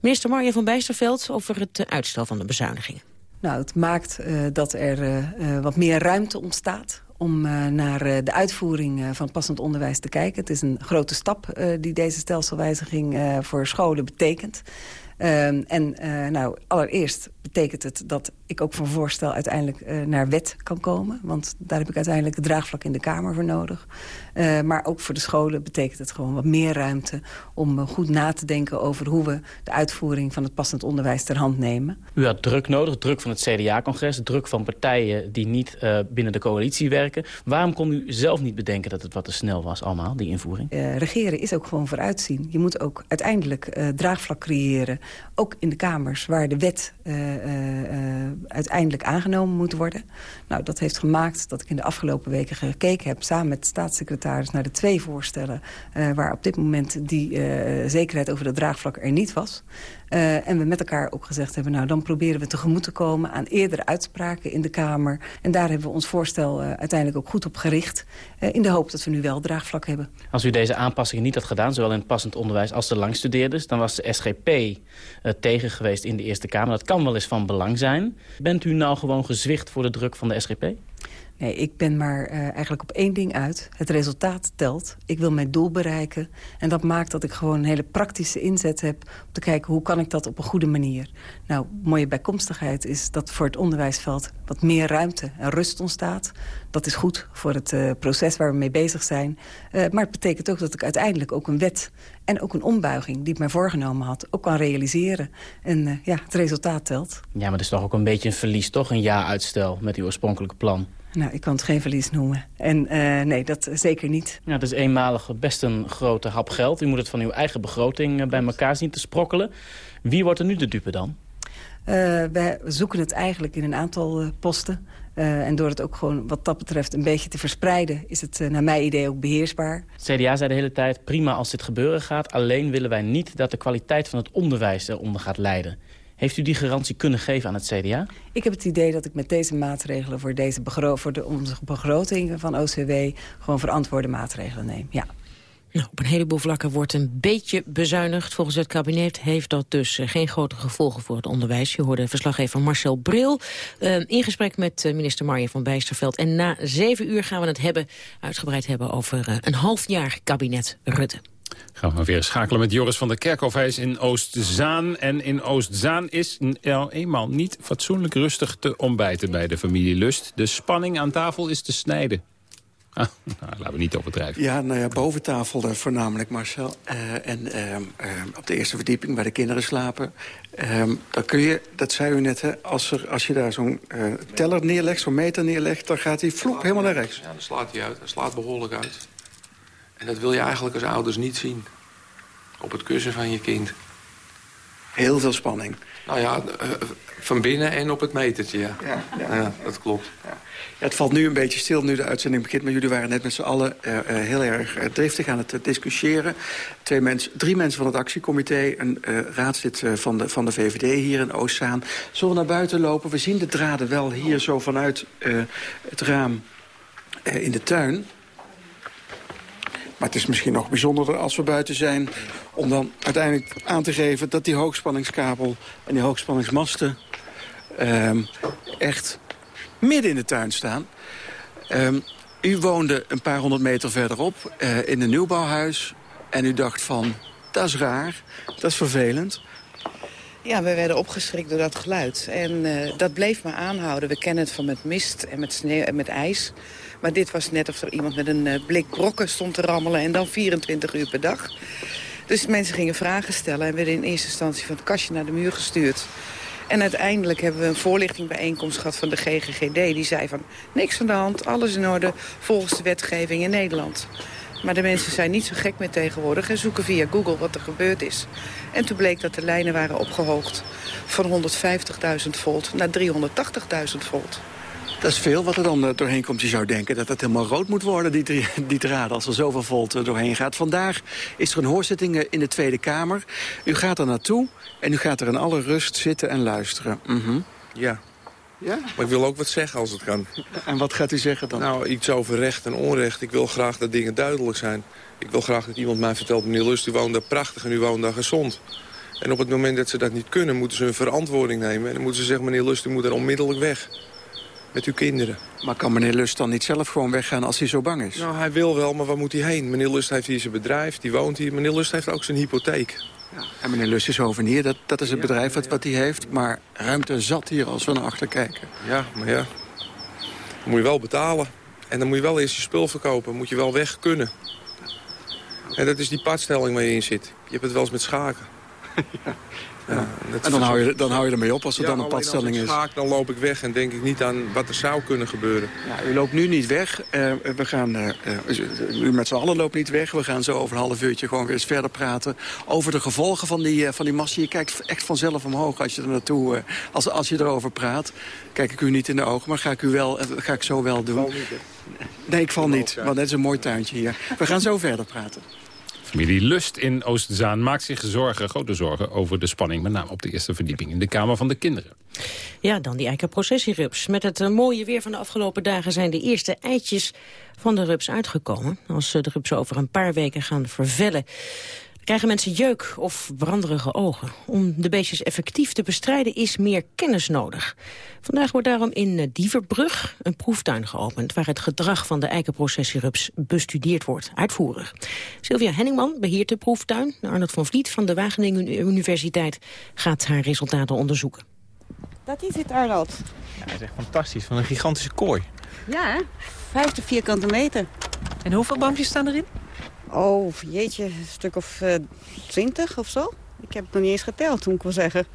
Minister Marja van Bijsterveld over het uitstel van de bezuinigingen. Nou, het maakt uh, dat er uh, wat meer ruimte ontstaat om naar de uitvoering van passend onderwijs te kijken. Het is een grote stap die deze stelselwijziging voor scholen betekent. Ehm, en nou, allereerst betekent het dat ik ook van voorstel uiteindelijk naar wet kan komen. Want daar heb ik uiteindelijk het draagvlak in de Kamer voor nodig. Uh, maar ook voor de scholen betekent het gewoon wat meer ruimte... om uh, goed na te denken over hoe we de uitvoering van het passend onderwijs ter hand nemen. U had druk nodig, druk van het CDA-congres... druk van partijen die niet binnen de coalitie werken. Waarom kon u zelf niet bedenken dat het wat te snel was allemaal, die invoering? regeren is ook gewoon vooruitzien. Je moet ook uiteindelijk draagvlak creëren, ook in de Kamers... waar de wet uiteindelijk aangenomen moet worden. Nou, dat heeft gemaakt dat ik in de afgelopen weken gekeken heb... samen met de staatssecretaris naar de twee voorstellen... Uh, waar op dit moment die uh, zekerheid over het draagvlak er niet was. Uh, en we met elkaar ook gezegd hebben... nou, dan proberen we tegemoet te komen aan eerdere uitspraken in de Kamer. En daar hebben we ons voorstel uiteindelijk ook goed op gericht... in de hoop dat we nu wel draagvlak hebben. Als u deze aanpassingen niet had gedaan, zowel in het passend onderwijs als de langstudeerders... dan was de SGP tegen geweest in de Eerste Kamer. Dat kan wel eens van belang zijn. Bent u nou gewoon gezwicht voor de druk van de SGP? Nee, ik ben maar uh, eigenlijk op één ding uit. Het resultaat telt. Ik wil mijn doel bereiken. En dat maakt dat ik gewoon een hele praktische inzet heb... om te kijken hoe kan ik dat op een goede manier. Nou, mooie bijkomstigheid is dat voor het onderwijsveld... wat meer ruimte en rust ontstaat. Dat is goed voor het uh, proces waar we mee bezig zijn. Uh, maar het betekent ook dat ik uiteindelijk ook een wet... en ook een ombuiging die ik mij voorgenomen had... ook kan realiseren. En ja, het resultaat telt. Ja, maar het is toch ook een beetje een verlies, toch? Een jaar uitstel met uw oorspronkelijke plan. Nou, ik kan het geen verlies noemen. En uh, nee, dat zeker niet. Ja, het is eenmalig best een grote hap geld. U moet het van uw eigen begroting uh, bij elkaar zien te sprokkelen. Wie wordt er nu de dupe dan? Uh, wij zoeken het eigenlijk in een aantal posten. en door het ook gewoon wat dat betreft een beetje te verspreiden... is het naar mijn idee ook beheersbaar. CDA zei de hele tijd, prima als dit gebeuren gaat. Alleen willen wij niet dat de kwaliteit van het onderwijs eronder gaat lijden. Heeft u die garantie kunnen geven aan het CDA? Ik heb het idee dat ik met deze maatregelen voor, deze voor de, onze begroting van OCW... gewoon verantwoorde maatregelen neem, ja. Nou, op een heleboel vlakken wordt een beetje bezuinigd. Volgens het kabinet heeft dat dus uh, geen grote gevolgen voor het onderwijs. Je hoorde verslaggever Marcel Bril uh, in gesprek met uh, minister Marje van Bijsterveld. En na zeven uur gaan we het hebben, uitgebreid hebben over een half jaar kabinet Rutte. Gaan we weer schakelen met Joris van der Kerkhof. Hij is in Oostzaan. En in Oostzaan is nou, eenmaal niet fatsoenlijk rustig te ontbijten bij de familie Lust. De spanning aan tafel is te snijden. Ah, nou, laten we niet overdrijven. Ja, nou ja, boven tafel voornamelijk, Marcel. Uh, en uh, uh, op de eerste verdieping, waar de kinderen slapen. Ehm, dan kun je, dat zei u net, hè, als, er, als je daar zo'n teller neerlegt, zo'n meter neerlegt... dan gaat hij vloep helemaal naar rechts. Ja, dan slaat hij uit. Hij slaat behoorlijk uit. En dat wil je eigenlijk als ouders niet zien. Op het kussen van je kind. Heel veel spanning. Nou ja, eh, van binnen en op het metertje, ja. Ja, ja. dat klopt. Ja, het valt nu een beetje stil nu de uitzending begint... maar jullie waren net met z'n allen uh, heel erg driftig aan het discussiëren. Twee mensen, drie mensen van het actiecomité, een raadslid van, de, van de VVD hier in Oostzaan. Zullen we naar buiten lopen? We zien de draden wel hier zo vanuit het raam in de tuin. Maar het is misschien nog bijzonderder als we buiten zijn... om dan uiteindelijk aan te geven dat die hoogspanningskabel en die hoogspanningsmasten... Uh, echt midden in de tuin staan. Uh, u woonde een paar honderd meter verderop uh, in een nieuwbouwhuis... en u dacht van, dat is raar, dat is vervelend... Ja, we werden opgeschrikt door dat geluid. En uh, dat bleef maar aanhouden. We kennen het van met mist en met sneeuw en met ijs. Maar dit was net of er iemand met een uh, blik brokken stond te rammelen... en dan 24 uur per dag. Dus mensen gingen vragen stellen... en werden in eerste instantie van het kastje naar de muur gestuurd. En uiteindelijk hebben we een voorlichtingbijeenkomst gehad van de GGGD. Die zei van, niks aan de hand, alles in orde volgens de wetgeving in Nederland. Maar de mensen zijn niet zo gek meer tegenwoordig... en zoeken via Google wat er gebeurd is. En toen bleek dat de lijnen waren opgehoogd van 150.000 volt naar 380.000 volt. Dat is veel wat er dan doorheen komt. Je zou denken dat het helemaal rood moet worden, die, die draden, als er zoveel volt doorheen gaat. Vandaag is er een hoorzitting in de Tweede Kamer. U gaat er naartoe en u gaat er in alle rust zitten en luisteren. Mm -hmm. Ja. Ja? Maar ik wil ook wat zeggen als het kan. En wat gaat u zeggen dan? Nou, iets over recht en onrecht. Ik wil graag dat dingen duidelijk zijn. Ik wil graag dat iemand mij vertelt, meneer Lust, u woont daar prachtig en u woont daar gezond. En op het moment dat ze dat niet kunnen, moeten ze hun verantwoording nemen. En dan moeten ze zeggen, meneer Lust, u moet er onmiddellijk weg. Met uw kinderen. Maar kan meneer Lust dan niet zelf gewoon weggaan als hij zo bang is? Nou, hij wil wel, maar waar moet hij heen? Meneer Lust heeft hier zijn bedrijf, die woont hier. Meneer Lust heeft ook zijn hypotheek. Ja. En meneer Lust is hier, dat, dat is het bedrijf wat, wat hij heeft. Maar ruimte zat hier als we naar achter kijken. Ja, maar ja. Dan moet je wel betalen. En dan moet je wel eerst je spul verkopen. moet je wel weg kunnen. En dat is die padstelling waar je in zit. Je hebt het wel eens met schaken. ja. Ja, en dan hou, je, dan hou je ermee op als er dan een padstelling is. Schaak, dan loop ik weg en denk ik niet aan wat er zou kunnen gebeuren. Ja, u loopt nu niet weg. Uh, we gaan, uh, u met z'n allen loopt niet weg. We gaan zo over een half uurtje gewoon weer eens verder praten... over de gevolgen van die, uh, van die massa. Je kijkt echt vanzelf omhoog als je er naartoe, als, als je erover praat. Kijk ik u niet in de ogen, maar ga ik, u wel, ga ik zo wel doen. nee, ik val niet, want het is een mooi tuintje hier. We gaan zo verder praten. Familie Lust in Oostzaan maakt zich zorgen, grote zorgen over de spanning... met name op de eerste verdieping in de Kamer van de Kinderen. Ja, dan die eikenprocessierups. Met het mooie weer van de afgelopen dagen zijn de eerste eitjes van de rups uitgekomen. Als de rups over een paar weken gaan vervellen krijgen mensen jeuk of branderige ogen. Om de beestjes effectief te bestrijden is meer kennis nodig. Vandaag wordt daarom in Dieverbrug een proeftuin geopend... waar het gedrag van de eikenprocessierups bestudeerd wordt, uitvoerig. Sylvia Henningman beheert de proeftuin. Arnold van Vliet van de Wageningen Universiteit gaat haar resultaten onderzoeken. Dat is het, Arnold. Ja, dat is echt fantastisch, van een gigantische kooi. Ja, hè? 50 vierkante meter. En hoeveel boompjes staan erin? Oh, jeetje, een stuk of uh, twintig of zo. Ik heb het nog niet eens geteld, moet ik wel zeggen.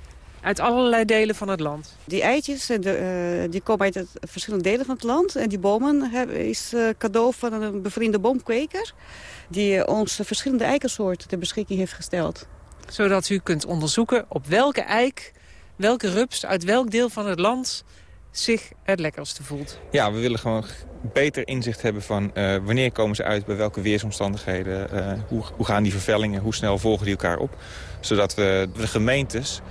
Uit allerlei delen van het land? Die eitjes de, uh, die komen uit het, verschillende delen van het land. En die bomen hebben, is uh, cadeau van een bevriende boomkweker... die ons verschillende eikensoorten ter beschikking heeft gesteld. Zodat u kunt onderzoeken op welke eik, welke rups... uit welk deel van het land zich het lekkerste voelt. Ja, we willen gewoon beter inzicht hebben van uh, wanneer komen ze uit, bij welke weersomstandigheden, uh, hoe, hoe, gaan die vervellingen, hoe snel volgen die elkaar op. Zodat we de gemeentes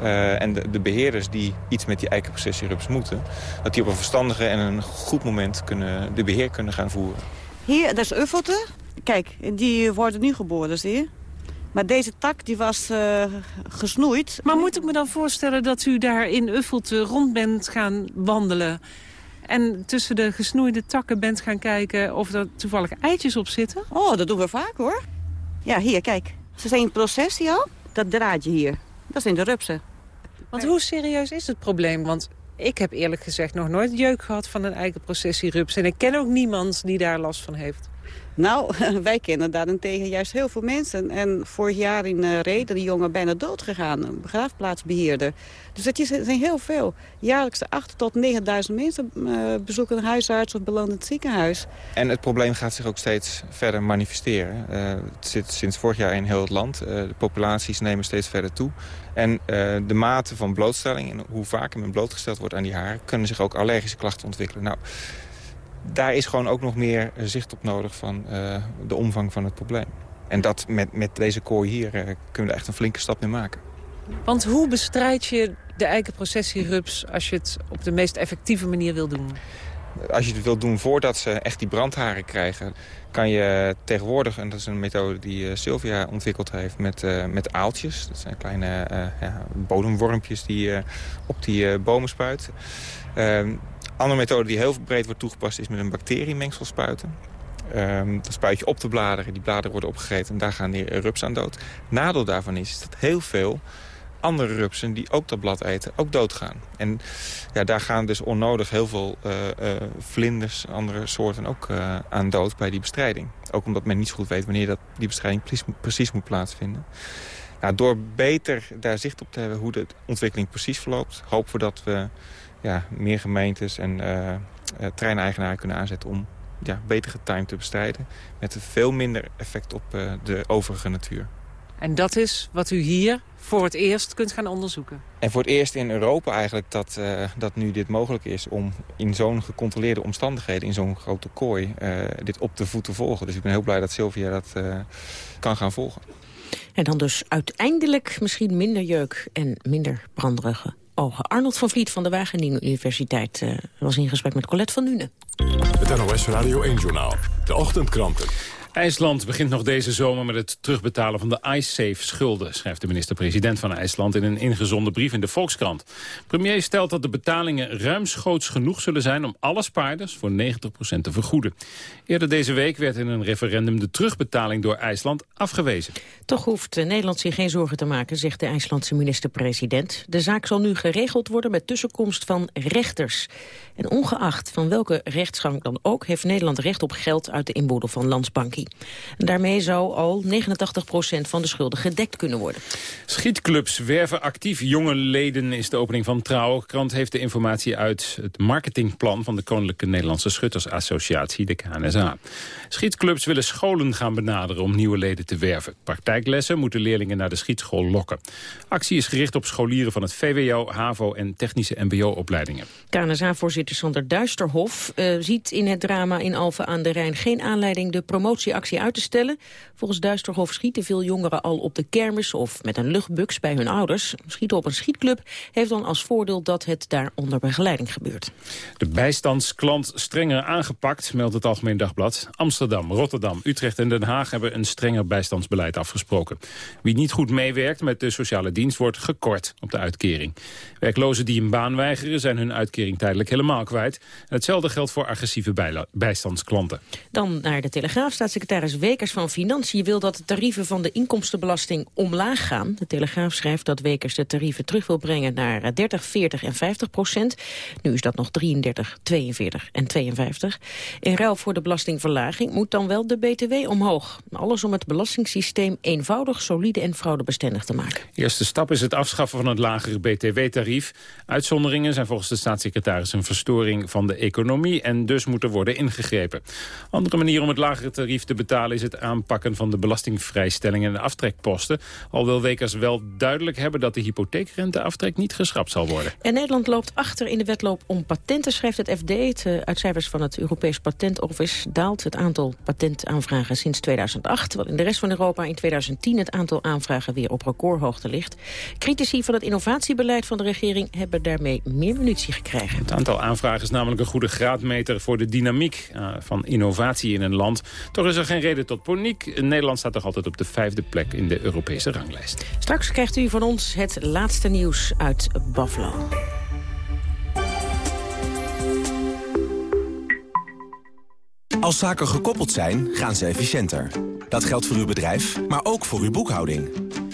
uh, en de, de, beheerders die iets met die eikenprocessierups moeten, dat die op een verstandige en een goed moment kunnen, de beheer kunnen gaan voeren. Hier, dat is Uffelte. Kijk, die worden nu geboren, zie je? Maar deze tak die was uh, gesnoeid. Maar moet ik me dan voorstellen dat u daar in Uffelte rond bent gaan wandelen... en tussen de gesnoeide takken bent gaan kijken of er toevallig eitjes op zitten? Oh, dat doen we vaak hoor. Ja, hier, kijk. Ze zijn in proces hier. Dat draadje hier. Dat zijn de rupsen. Want hoe serieus is het probleem? Want ik heb eerlijk gezegd nog nooit jeuk gehad van een eikenprocessierups. En ik ken ook niemand die daar last van heeft. Nou, wij kennen daarentegen juist heel veel mensen. En vorig jaar in uh, Reden, die jongen bijna dood gegaan, een begraafplaatsbeheerder. Dus dat zijn heel veel. Jaarlijks 8 tot 9.000 mensen uh, bezoeken een huisarts of belanden het ziekenhuis. En het probleem gaat zich ook steeds verder manifesteren. Uh, het zit sinds vorig jaar in heel het land. de populaties nemen steeds verder toe. En de mate van blootstelling en hoe vaak men blootgesteld wordt aan die haren... kunnen zich ook allergische klachten ontwikkelen. Nou, daar is gewoon ook nog meer zicht op nodig van uh, de omvang van het probleem. En dat met, met deze kooi hier uh, kunnen we echt een flinke stap in maken. Want hoe bestrijd je de eikenprocessierups als je het op de meest effectieve manier wil doen? Als je het wilt doen voordat ze echt die brandharen krijgen... kan je tegenwoordig, en dat is een methode die Sylvia ontwikkeld heeft... met, uh, met aaltjes, dat zijn kleine ja, bodemwormpjes die op die bomen spuiten... Ehm, andere methode die heel breed wordt toegepast is met een bacteriemengsel spuiten. Um, dan spuit je op de bladeren, die bladeren worden opgegeten en daar gaan die rupsen aan dood. Nadeel daarvan is dat heel veel andere rupsen die ook dat blad eten, ook doodgaan. En ja, daar gaan dus onnodig heel veel uh, uh, vlinders, andere soorten ook uh, aan dood bij die bestrijding. Ook omdat men niet zo goed weet wanneer dat, die bestrijding precies, precies moet plaatsvinden. Nou, door beter daar zicht op te hebben hoe de ontwikkeling precies verloopt... hopen we dat we ja, meer gemeentes en uh, treineigenaren kunnen aanzetten... om ja, beter getimed te bestrijden. Met veel minder effect op uh, de overige natuur. En dat is wat u hier voor het eerst kunt gaan onderzoeken? En voor het eerst in Europa eigenlijk dat, uh, dat nu dit mogelijk is... om in zo'n gecontroleerde omstandigheden, in zo'n grote kooi... Uh, dit op de voet te volgen. Dus ik ben heel blij dat Sylvia dat kan gaan volgen. En dan dus uiteindelijk misschien minder jeuk en minder branderige ogen. Arnold van Vliet van de Wageningen Universiteit uh, was in gesprek met Colette van Nuenen. Het NOS Radio 1-journaal. De ochtendkranten. IJsland begint nog deze zomer met het terugbetalen van de IceSafe-schulden... schrijft de minister-president van IJsland in een ingezonden brief in de Volkskrant. Premier stelt dat de betalingen ruimschoots genoeg zullen zijn... om alle spaarders voor 90% te vergoeden. Eerder deze week werd in een referendum de terugbetaling door IJsland afgewezen. Toch hoeft Nederland zich geen zorgen te maken, zegt de IJslandse minister-president. De zaak zal nu geregeld worden met tussenkomst van rechters. En ongeacht van welke rechtsgang dan ook... heeft Nederland recht op geld uit de inboedel van Landsbankie. En daarmee zou al 89% van de schulden gedekt kunnen worden. Schietclubs werven actief jonge leden is de opening van Trouw. krant heeft de informatie uit het marketingplan... van de Koninklijke Nederlandse Schuttersassociatie, de KNSA. Schietclubs willen scholen gaan benaderen om nieuwe leden te werven. Praktijklessen moeten leerlingen naar de schietschool lokken. Actie is gericht op scholieren van het VWO, HAVO en technische mbo-opleidingen. KNSA-voorzitter Sander Duisterhof uh, ziet in het drama in Alphen aan de Rijn... geen aanleiding de promotieactie uit te stellen. Volgens Duisterhof schieten veel jongeren al op de kermis of met een luchtbux bij hun ouders. Schieten op een schietclub heeft dan als voordeel dat het daar onder begeleiding gebeurt. De bijstandsklant strenger aangepakt, meldt het Algemeen Dagblad. Amsterdam, Rotterdam, Utrecht en Den Haag hebben een strenger bijstandsbeleid afgesproken. Wie niet goed meewerkt met de sociale dienst wordt gekort op de uitkering. Werklozen die een baan weigeren zijn hun uitkering tijdelijk helemaal kwijt. En hetzelfde geldt voor agressieve bijstandsklanten. Dan naar de Telegraaf. Staatssecretaris Wekers van Financiën wil dat de tarieven van de inkomstenbelasting omlaag gaan. De Telegraaf schrijft dat Wekers de tarieven terug wil brengen naar 30, 40 en 50 procent. Nu is dat nog 33, 42 en 52. In ruil voor de belastingverlaging moet dan wel de BTW omhoog. Alles om het belastingssysteem eenvoudig, solide en fraudebestendig te maken. Eerste stap is het afschaffen van het lagere BTW-tarief. Uitzonderingen zijn volgens de staatssecretaris een verstoring van de economie en dus moeten worden ingegrepen. Andere manier om het lagere tarief te betalen is het aanpakken van de belastingvrijstellingen en aftrekposten. Al wil Wekers wel duidelijk hebben dat de hypotheekrenteaftrek niet geschrapt zal worden. En Nederland loopt achter in de wedloop om patenten, schrijft het FD. Het, uh, uit cijfers van het Europees Patent Office daalt het aantal patentaanvragen sinds 2008. Terwijl in de rest van Europa in 2010 het aantal aanvragen weer op recordhoogte ligt. Critici van het innovatiebeleid van de regering hebben daarmee meer munitie gekregen. Het aantal aanvragen is namelijk een goede graadmeter voor de dynamiek uh, van innovatie in een land. Toch is er geen reden tot paniek. Nederland staat toch altijd op de vijfde plek in de Europese ranglijst. Straks krijgt u van ons het laatste nieuws uit Buffalo. Als zaken gekoppeld zijn, gaan ze efficiënter. Dat geldt voor uw bedrijf, maar ook voor uw boekhouding.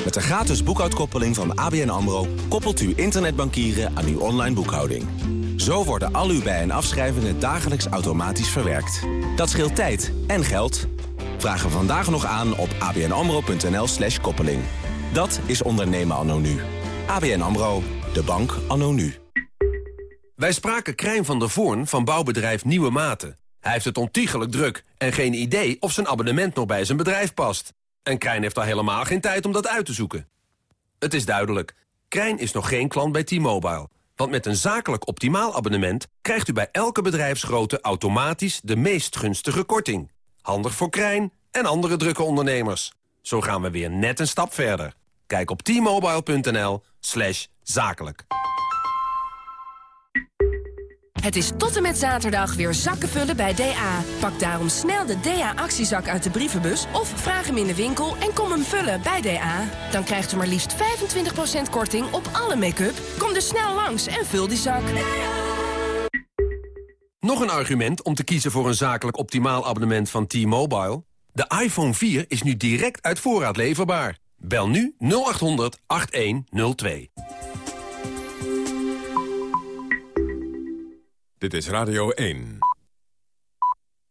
Met de gratis boekhoudkoppeling van ABN AMRO... koppelt u internetbankieren aan uw online boekhouding. Zo worden al uw bij- en afschrijvingen dagelijks automatisch verwerkt. Dat scheelt tijd en geld. Vraag er vandaag nog aan op abnamro.nl slash koppeling. Dat is ondernemen anno nu. ABN AMRO, de bank anno nu. Wij spraken Krijn van der Voorn van bouwbedrijf Nieuwe Maten. Hij heeft het ontiegelijk druk en geen idee of zijn abonnement nog bij zijn bedrijf past. En Krijn heeft al helemaal geen tijd om dat uit te zoeken. Het is duidelijk, Krijn is nog geen klant bij T-Mobile. Want met een zakelijk optimaal abonnement krijgt u bij elke bedrijfsgrootte automatisch de meest gunstige korting. Handig voor Krijn en andere drukke ondernemers. Zo gaan we weer net een stap verder. Kijk op t-mobile.nl slash zakelijk. Het is tot en met zaterdag weer zakken vullen bij DA. Pak daarom snel de DA-actiezak uit de brievenbus... of vraag hem in de winkel en kom hem vullen bij DA. Dan krijgt u maar liefst 25% korting op alle make-up. Kom dus snel langs en vul die zak. Nog een argument om te kiezen voor een zakelijk optimaal abonnement van T-Mobile? De iPhone 4 is nu direct uit voorraad leverbaar. Bel nu 0800 8102. Dit is Radio 1.